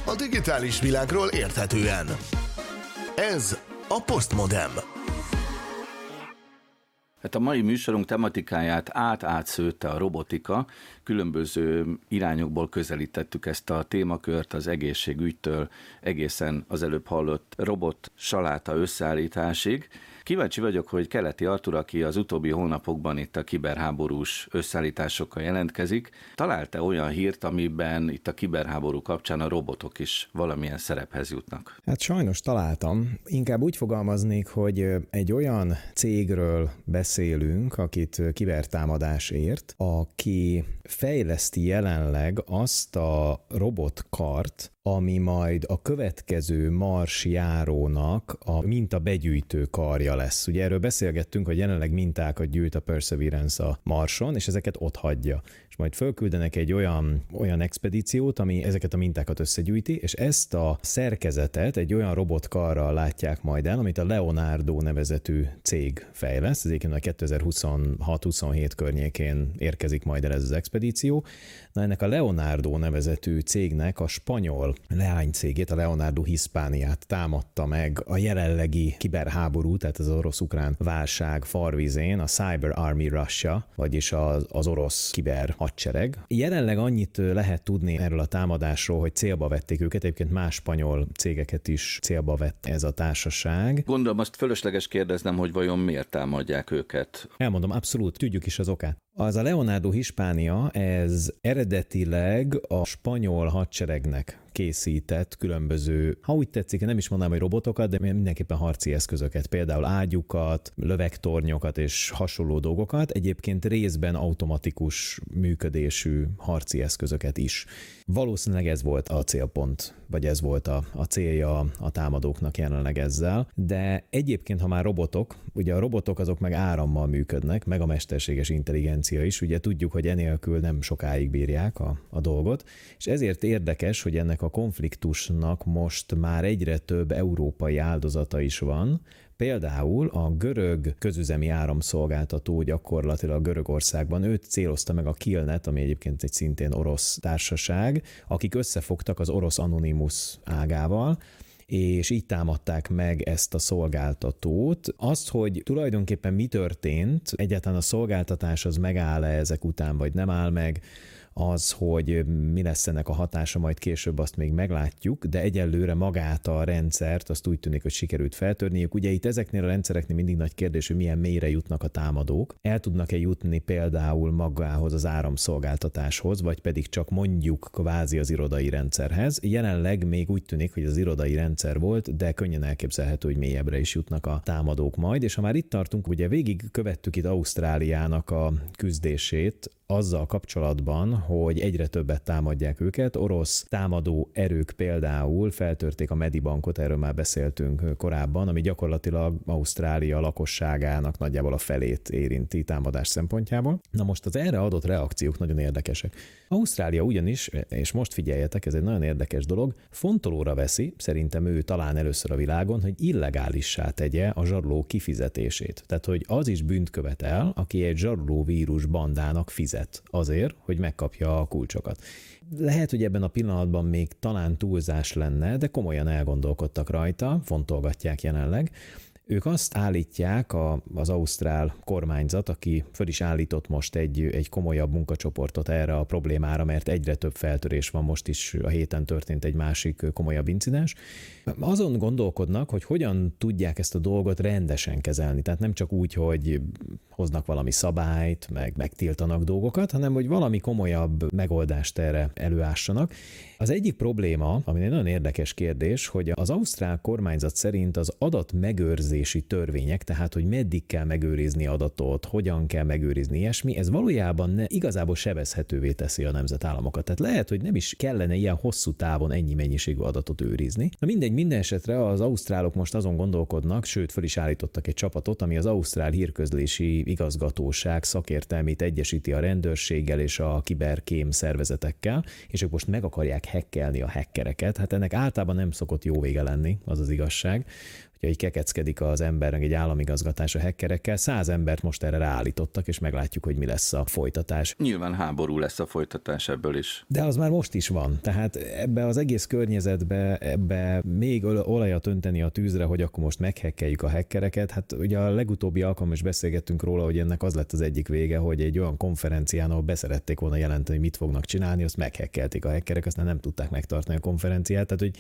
A digitális világról érthetően. Ez a Postmodem. Hát a mai műsorunk tematikáját át-átszőtte a robotika, különböző irányokból közelítettük ezt a témakört az egészségügytől. Egészen az előbb hallott robot saláta összeállításig, Kíváncsi vagyok, hogy Keleti Artur, aki az utóbbi hónapokban itt a kiberháborús összeállításokkal jelentkezik, találta olyan hírt, amiben itt a kiberháború kapcsán a robotok is valamilyen szerephez jutnak? Hát sajnos találtam. Inkább úgy fogalmaznék, hogy egy olyan cégről beszélünk, akit kibertámadás ért, aki fejleszti jelenleg azt a robotkart, ami majd a következő Mars járónak a minta begyűjtő karja lesz. Ugye erről beszélgettünk, hogy jelenleg mintákat gyűjt a Perseverance a Marson, és ezeket ott hagyja és majd fölküldenek egy olyan, olyan expedíciót, ami ezeket a mintákat összegyűjti, és ezt a szerkezetet egy olyan robotkarral látják majd el, amit a Leonardo nevezetű cég fejleszt, ez a 2026-27 környékén érkezik majd el ez az expedíció. Na ennek a Leonardo nevezetű cégnek a spanyol leánycégét, a Leonardo Hispániát támadta meg a jelenlegi kiberháború, tehát az orosz-ukrán válság farvizén, a Cyber Army Russia, vagyis az, az orosz kiber hadsereg. Jelenleg annyit lehet tudni erről a támadásról, hogy célba vették őket, egyébként más spanyol cégeket is célba vett ez a társaság. Gondolom azt fölösleges kérdeznem, hogy vajon miért támadják őket. Elmondom, abszolút, tudjuk is az okát. Az a Leonardo Hispánia, ez eredetileg a spanyol hadseregnek készített különböző, ha úgy tetszik, nem is mondanám, hogy robotokat, de mindenképpen harci eszközöket, például ágyukat, lövegtornyokat és hasonló dolgokat, egyébként részben automatikus működésű harci eszközöket is. Valószínűleg ez volt a célpont, vagy ez volt a, a célja a támadóknak jelenleg ezzel, de egyébként, ha már robotok, ugye a robotok azok meg árammal működnek, meg a mesterséges intelligencia is, ugye tudjuk, hogy enélkül nem sokáig bírják a, a dolgot, és ezért érdekes, hogy ennek a konfliktusnak most már egyre több európai áldozata is van, Például a görög közüzemi áramszolgáltató gyakorlatilag Görögországban őt célozta meg a Killnet, ami egyébként egy szintén orosz társaság, akik összefogtak az orosz Anonymous ágával, és így támadták meg ezt a szolgáltatót. Azt, hogy tulajdonképpen mi történt, egyáltalán a szolgáltatás az megáll-e ezek után, vagy nem áll meg, Az, hogy mi lesz ennek a hatása, majd később azt még meglátjuk, de egyelőre magát a rendszert azt úgy tűnik, hogy sikerült feltörniük. Ugye itt ezeknél a rendszereknél mindig nagy kérdés, hogy milyen mélyre jutnak a támadók. El tudnak-e jutni például magához az áramszolgáltatáshoz, vagy pedig csak mondjuk kvázi az irodai rendszerhez. Jelenleg még úgy tűnik, hogy az irodai rendszer volt, de könnyen elképzelhető, hogy mélyebbre is jutnak a támadók majd. És ha már itt tartunk, ugye végig követtük itt Ausztráliának a küzdését, azzal kapcsolatban, hogy egyre többet támadják őket. Orosz támadó erők például feltörték a Medibankot, erről már beszéltünk korábban, ami gyakorlatilag Ausztrália lakosságának nagyjából a felét érinti támadás szempontjából. Na most az erre adott reakciók nagyon érdekesek. Ausztrália ugyanis, és most figyeljetek, ez egy nagyon érdekes dolog, fontolóra veszi, szerintem ő talán először a világon, hogy illegálissá tegye a zsarló kifizetését. Tehát, hogy az is bűnt követel, aki egy zsarló vírus bandának fizet azért, hogy megkapja a kulcsokat. Lehet, hogy ebben a pillanatban még talán túlzás lenne, de komolyan elgondolkodtak rajta, fontolgatják jelenleg, ők azt állítják, a, az ausztrál kormányzat, aki föl is állított most egy, egy komolyabb munkacsoportot erre a problémára, mert egyre több feltörés van, most is a héten történt egy másik komolyabb incidens. Azon gondolkodnak, hogy hogyan tudják ezt a dolgot rendesen kezelni. Tehát nem csak úgy, hogy hoznak valami szabályt, meg megtiltanak dolgokat, hanem hogy valami komolyabb megoldást erre előássanak. Az egyik probléma, ami egy nagyon érdekes kérdés, hogy az ausztrál kormányzat szerint az adat megőrzési törvények, tehát hogy meddig kell megőrizni adatot, hogyan kell megőrizni ilyesmi, ez valójában ne, igazából sebezhetővé teszi a nemzetállamokat. Tehát lehet, hogy nem is kellene ilyen hosszú távon ennyi mennyiségű adatot őrizni. Na mindegy, minden esetre az ausztrálok most azon gondolkodnak, sőt, föl is állítottak egy csapatot, ami az ausztrál hírközlési igazgatóság szakértelmét egyesíti a rendőrséggel és a kiberkém szervezetekkel, és ők most meg akarják hekkelni a hackereket. Hát ennek általában nem szokott jó vége lenni, az az igazság hogyha így kekeckedik az ember, egy államigazgatás a hackerekkel, száz embert most erre ráállítottak, és meglátjuk, hogy mi lesz a folytatás. Nyilván háború lesz a folytatás ebből is. De az már most is van. Tehát ebbe az egész környezetbe, ebbe még olajat önteni a tűzre, hogy akkor most meghekkeljük a hackereket. Hát ugye a legutóbbi alkalom is beszélgettünk róla, hogy ennek az lett az egyik vége, hogy egy olyan konferencián, ahol beszerették volna jelenteni, hogy mit fognak csinálni, azt meghekkelték a hackerek, aztán nem tudták megtartani a konferenciát. Tehát, hogy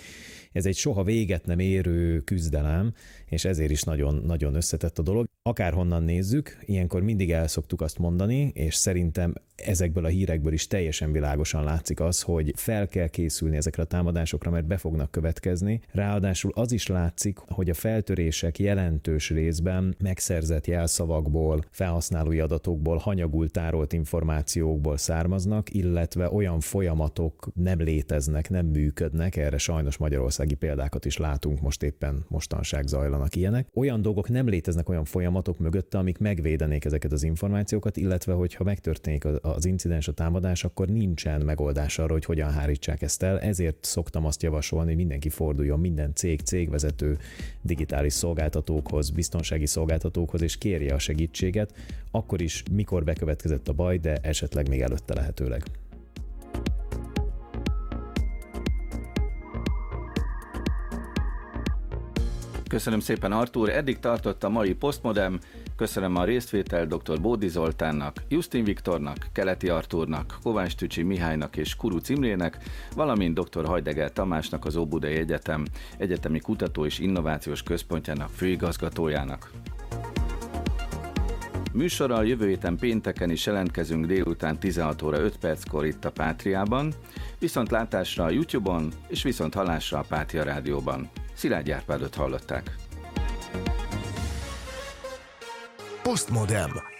ez egy soha véget nem érő küzdelem, és ezért is nagyon, nagyon összetett a dolog. Akárhonnan nézzük, ilyenkor mindig el szoktuk azt mondani, és szerintem ezekből a hírekből is teljesen világosan látszik az, hogy fel kell készülni ezekre a támadásokra, mert be fognak következni. Ráadásul az is látszik, hogy a feltörések jelentős részben megszerzett jelszavakból, felhasználói adatokból, hanyagul tárolt információkból származnak, illetve olyan folyamatok nem léteznek, nem működnek, erre sajnos magyarországi példákat is látunk most éppen mostanság zajlanak ilyenek. Olyan dolgok nem léteznek olyan folyamatok mögötte, amik megvédenék ezeket az információkat, illetve hogyha megtörténik az incidens, a támadás, akkor nincsen megoldás arra, hogy hogyan hárítsák ezt el. Ezért szoktam azt javasolni, hogy mindenki forduljon minden cég, cégvezető digitális szolgáltatókhoz, biztonsági szolgáltatókhoz, és kérje a segítséget, akkor is, mikor bekövetkezett a baj, de esetleg még előtte lehetőleg. Köszönöm szépen Artúr, eddig tartott a mai Postmodem, köszönöm a résztvétel dr. Bódi Zoltánnak, Justin Viktornak, Keleti Artúrnak, Kovács Tücsi Mihálynak és Kuru Cimrének, valamint dr. Hajdeger Tamásnak az Óbudai Egyetem Egyetemi Kutató és Innovációs Központjának főigazgatójának. Műsorral jövő héten pénteken is jelentkezünk délután 16 óra 5 perckor itt a Pátriában, viszont látásra a YouTube-on és viszont halásra a Pátria Rádióban. Szilágy Árpádot hallották. Postmodem.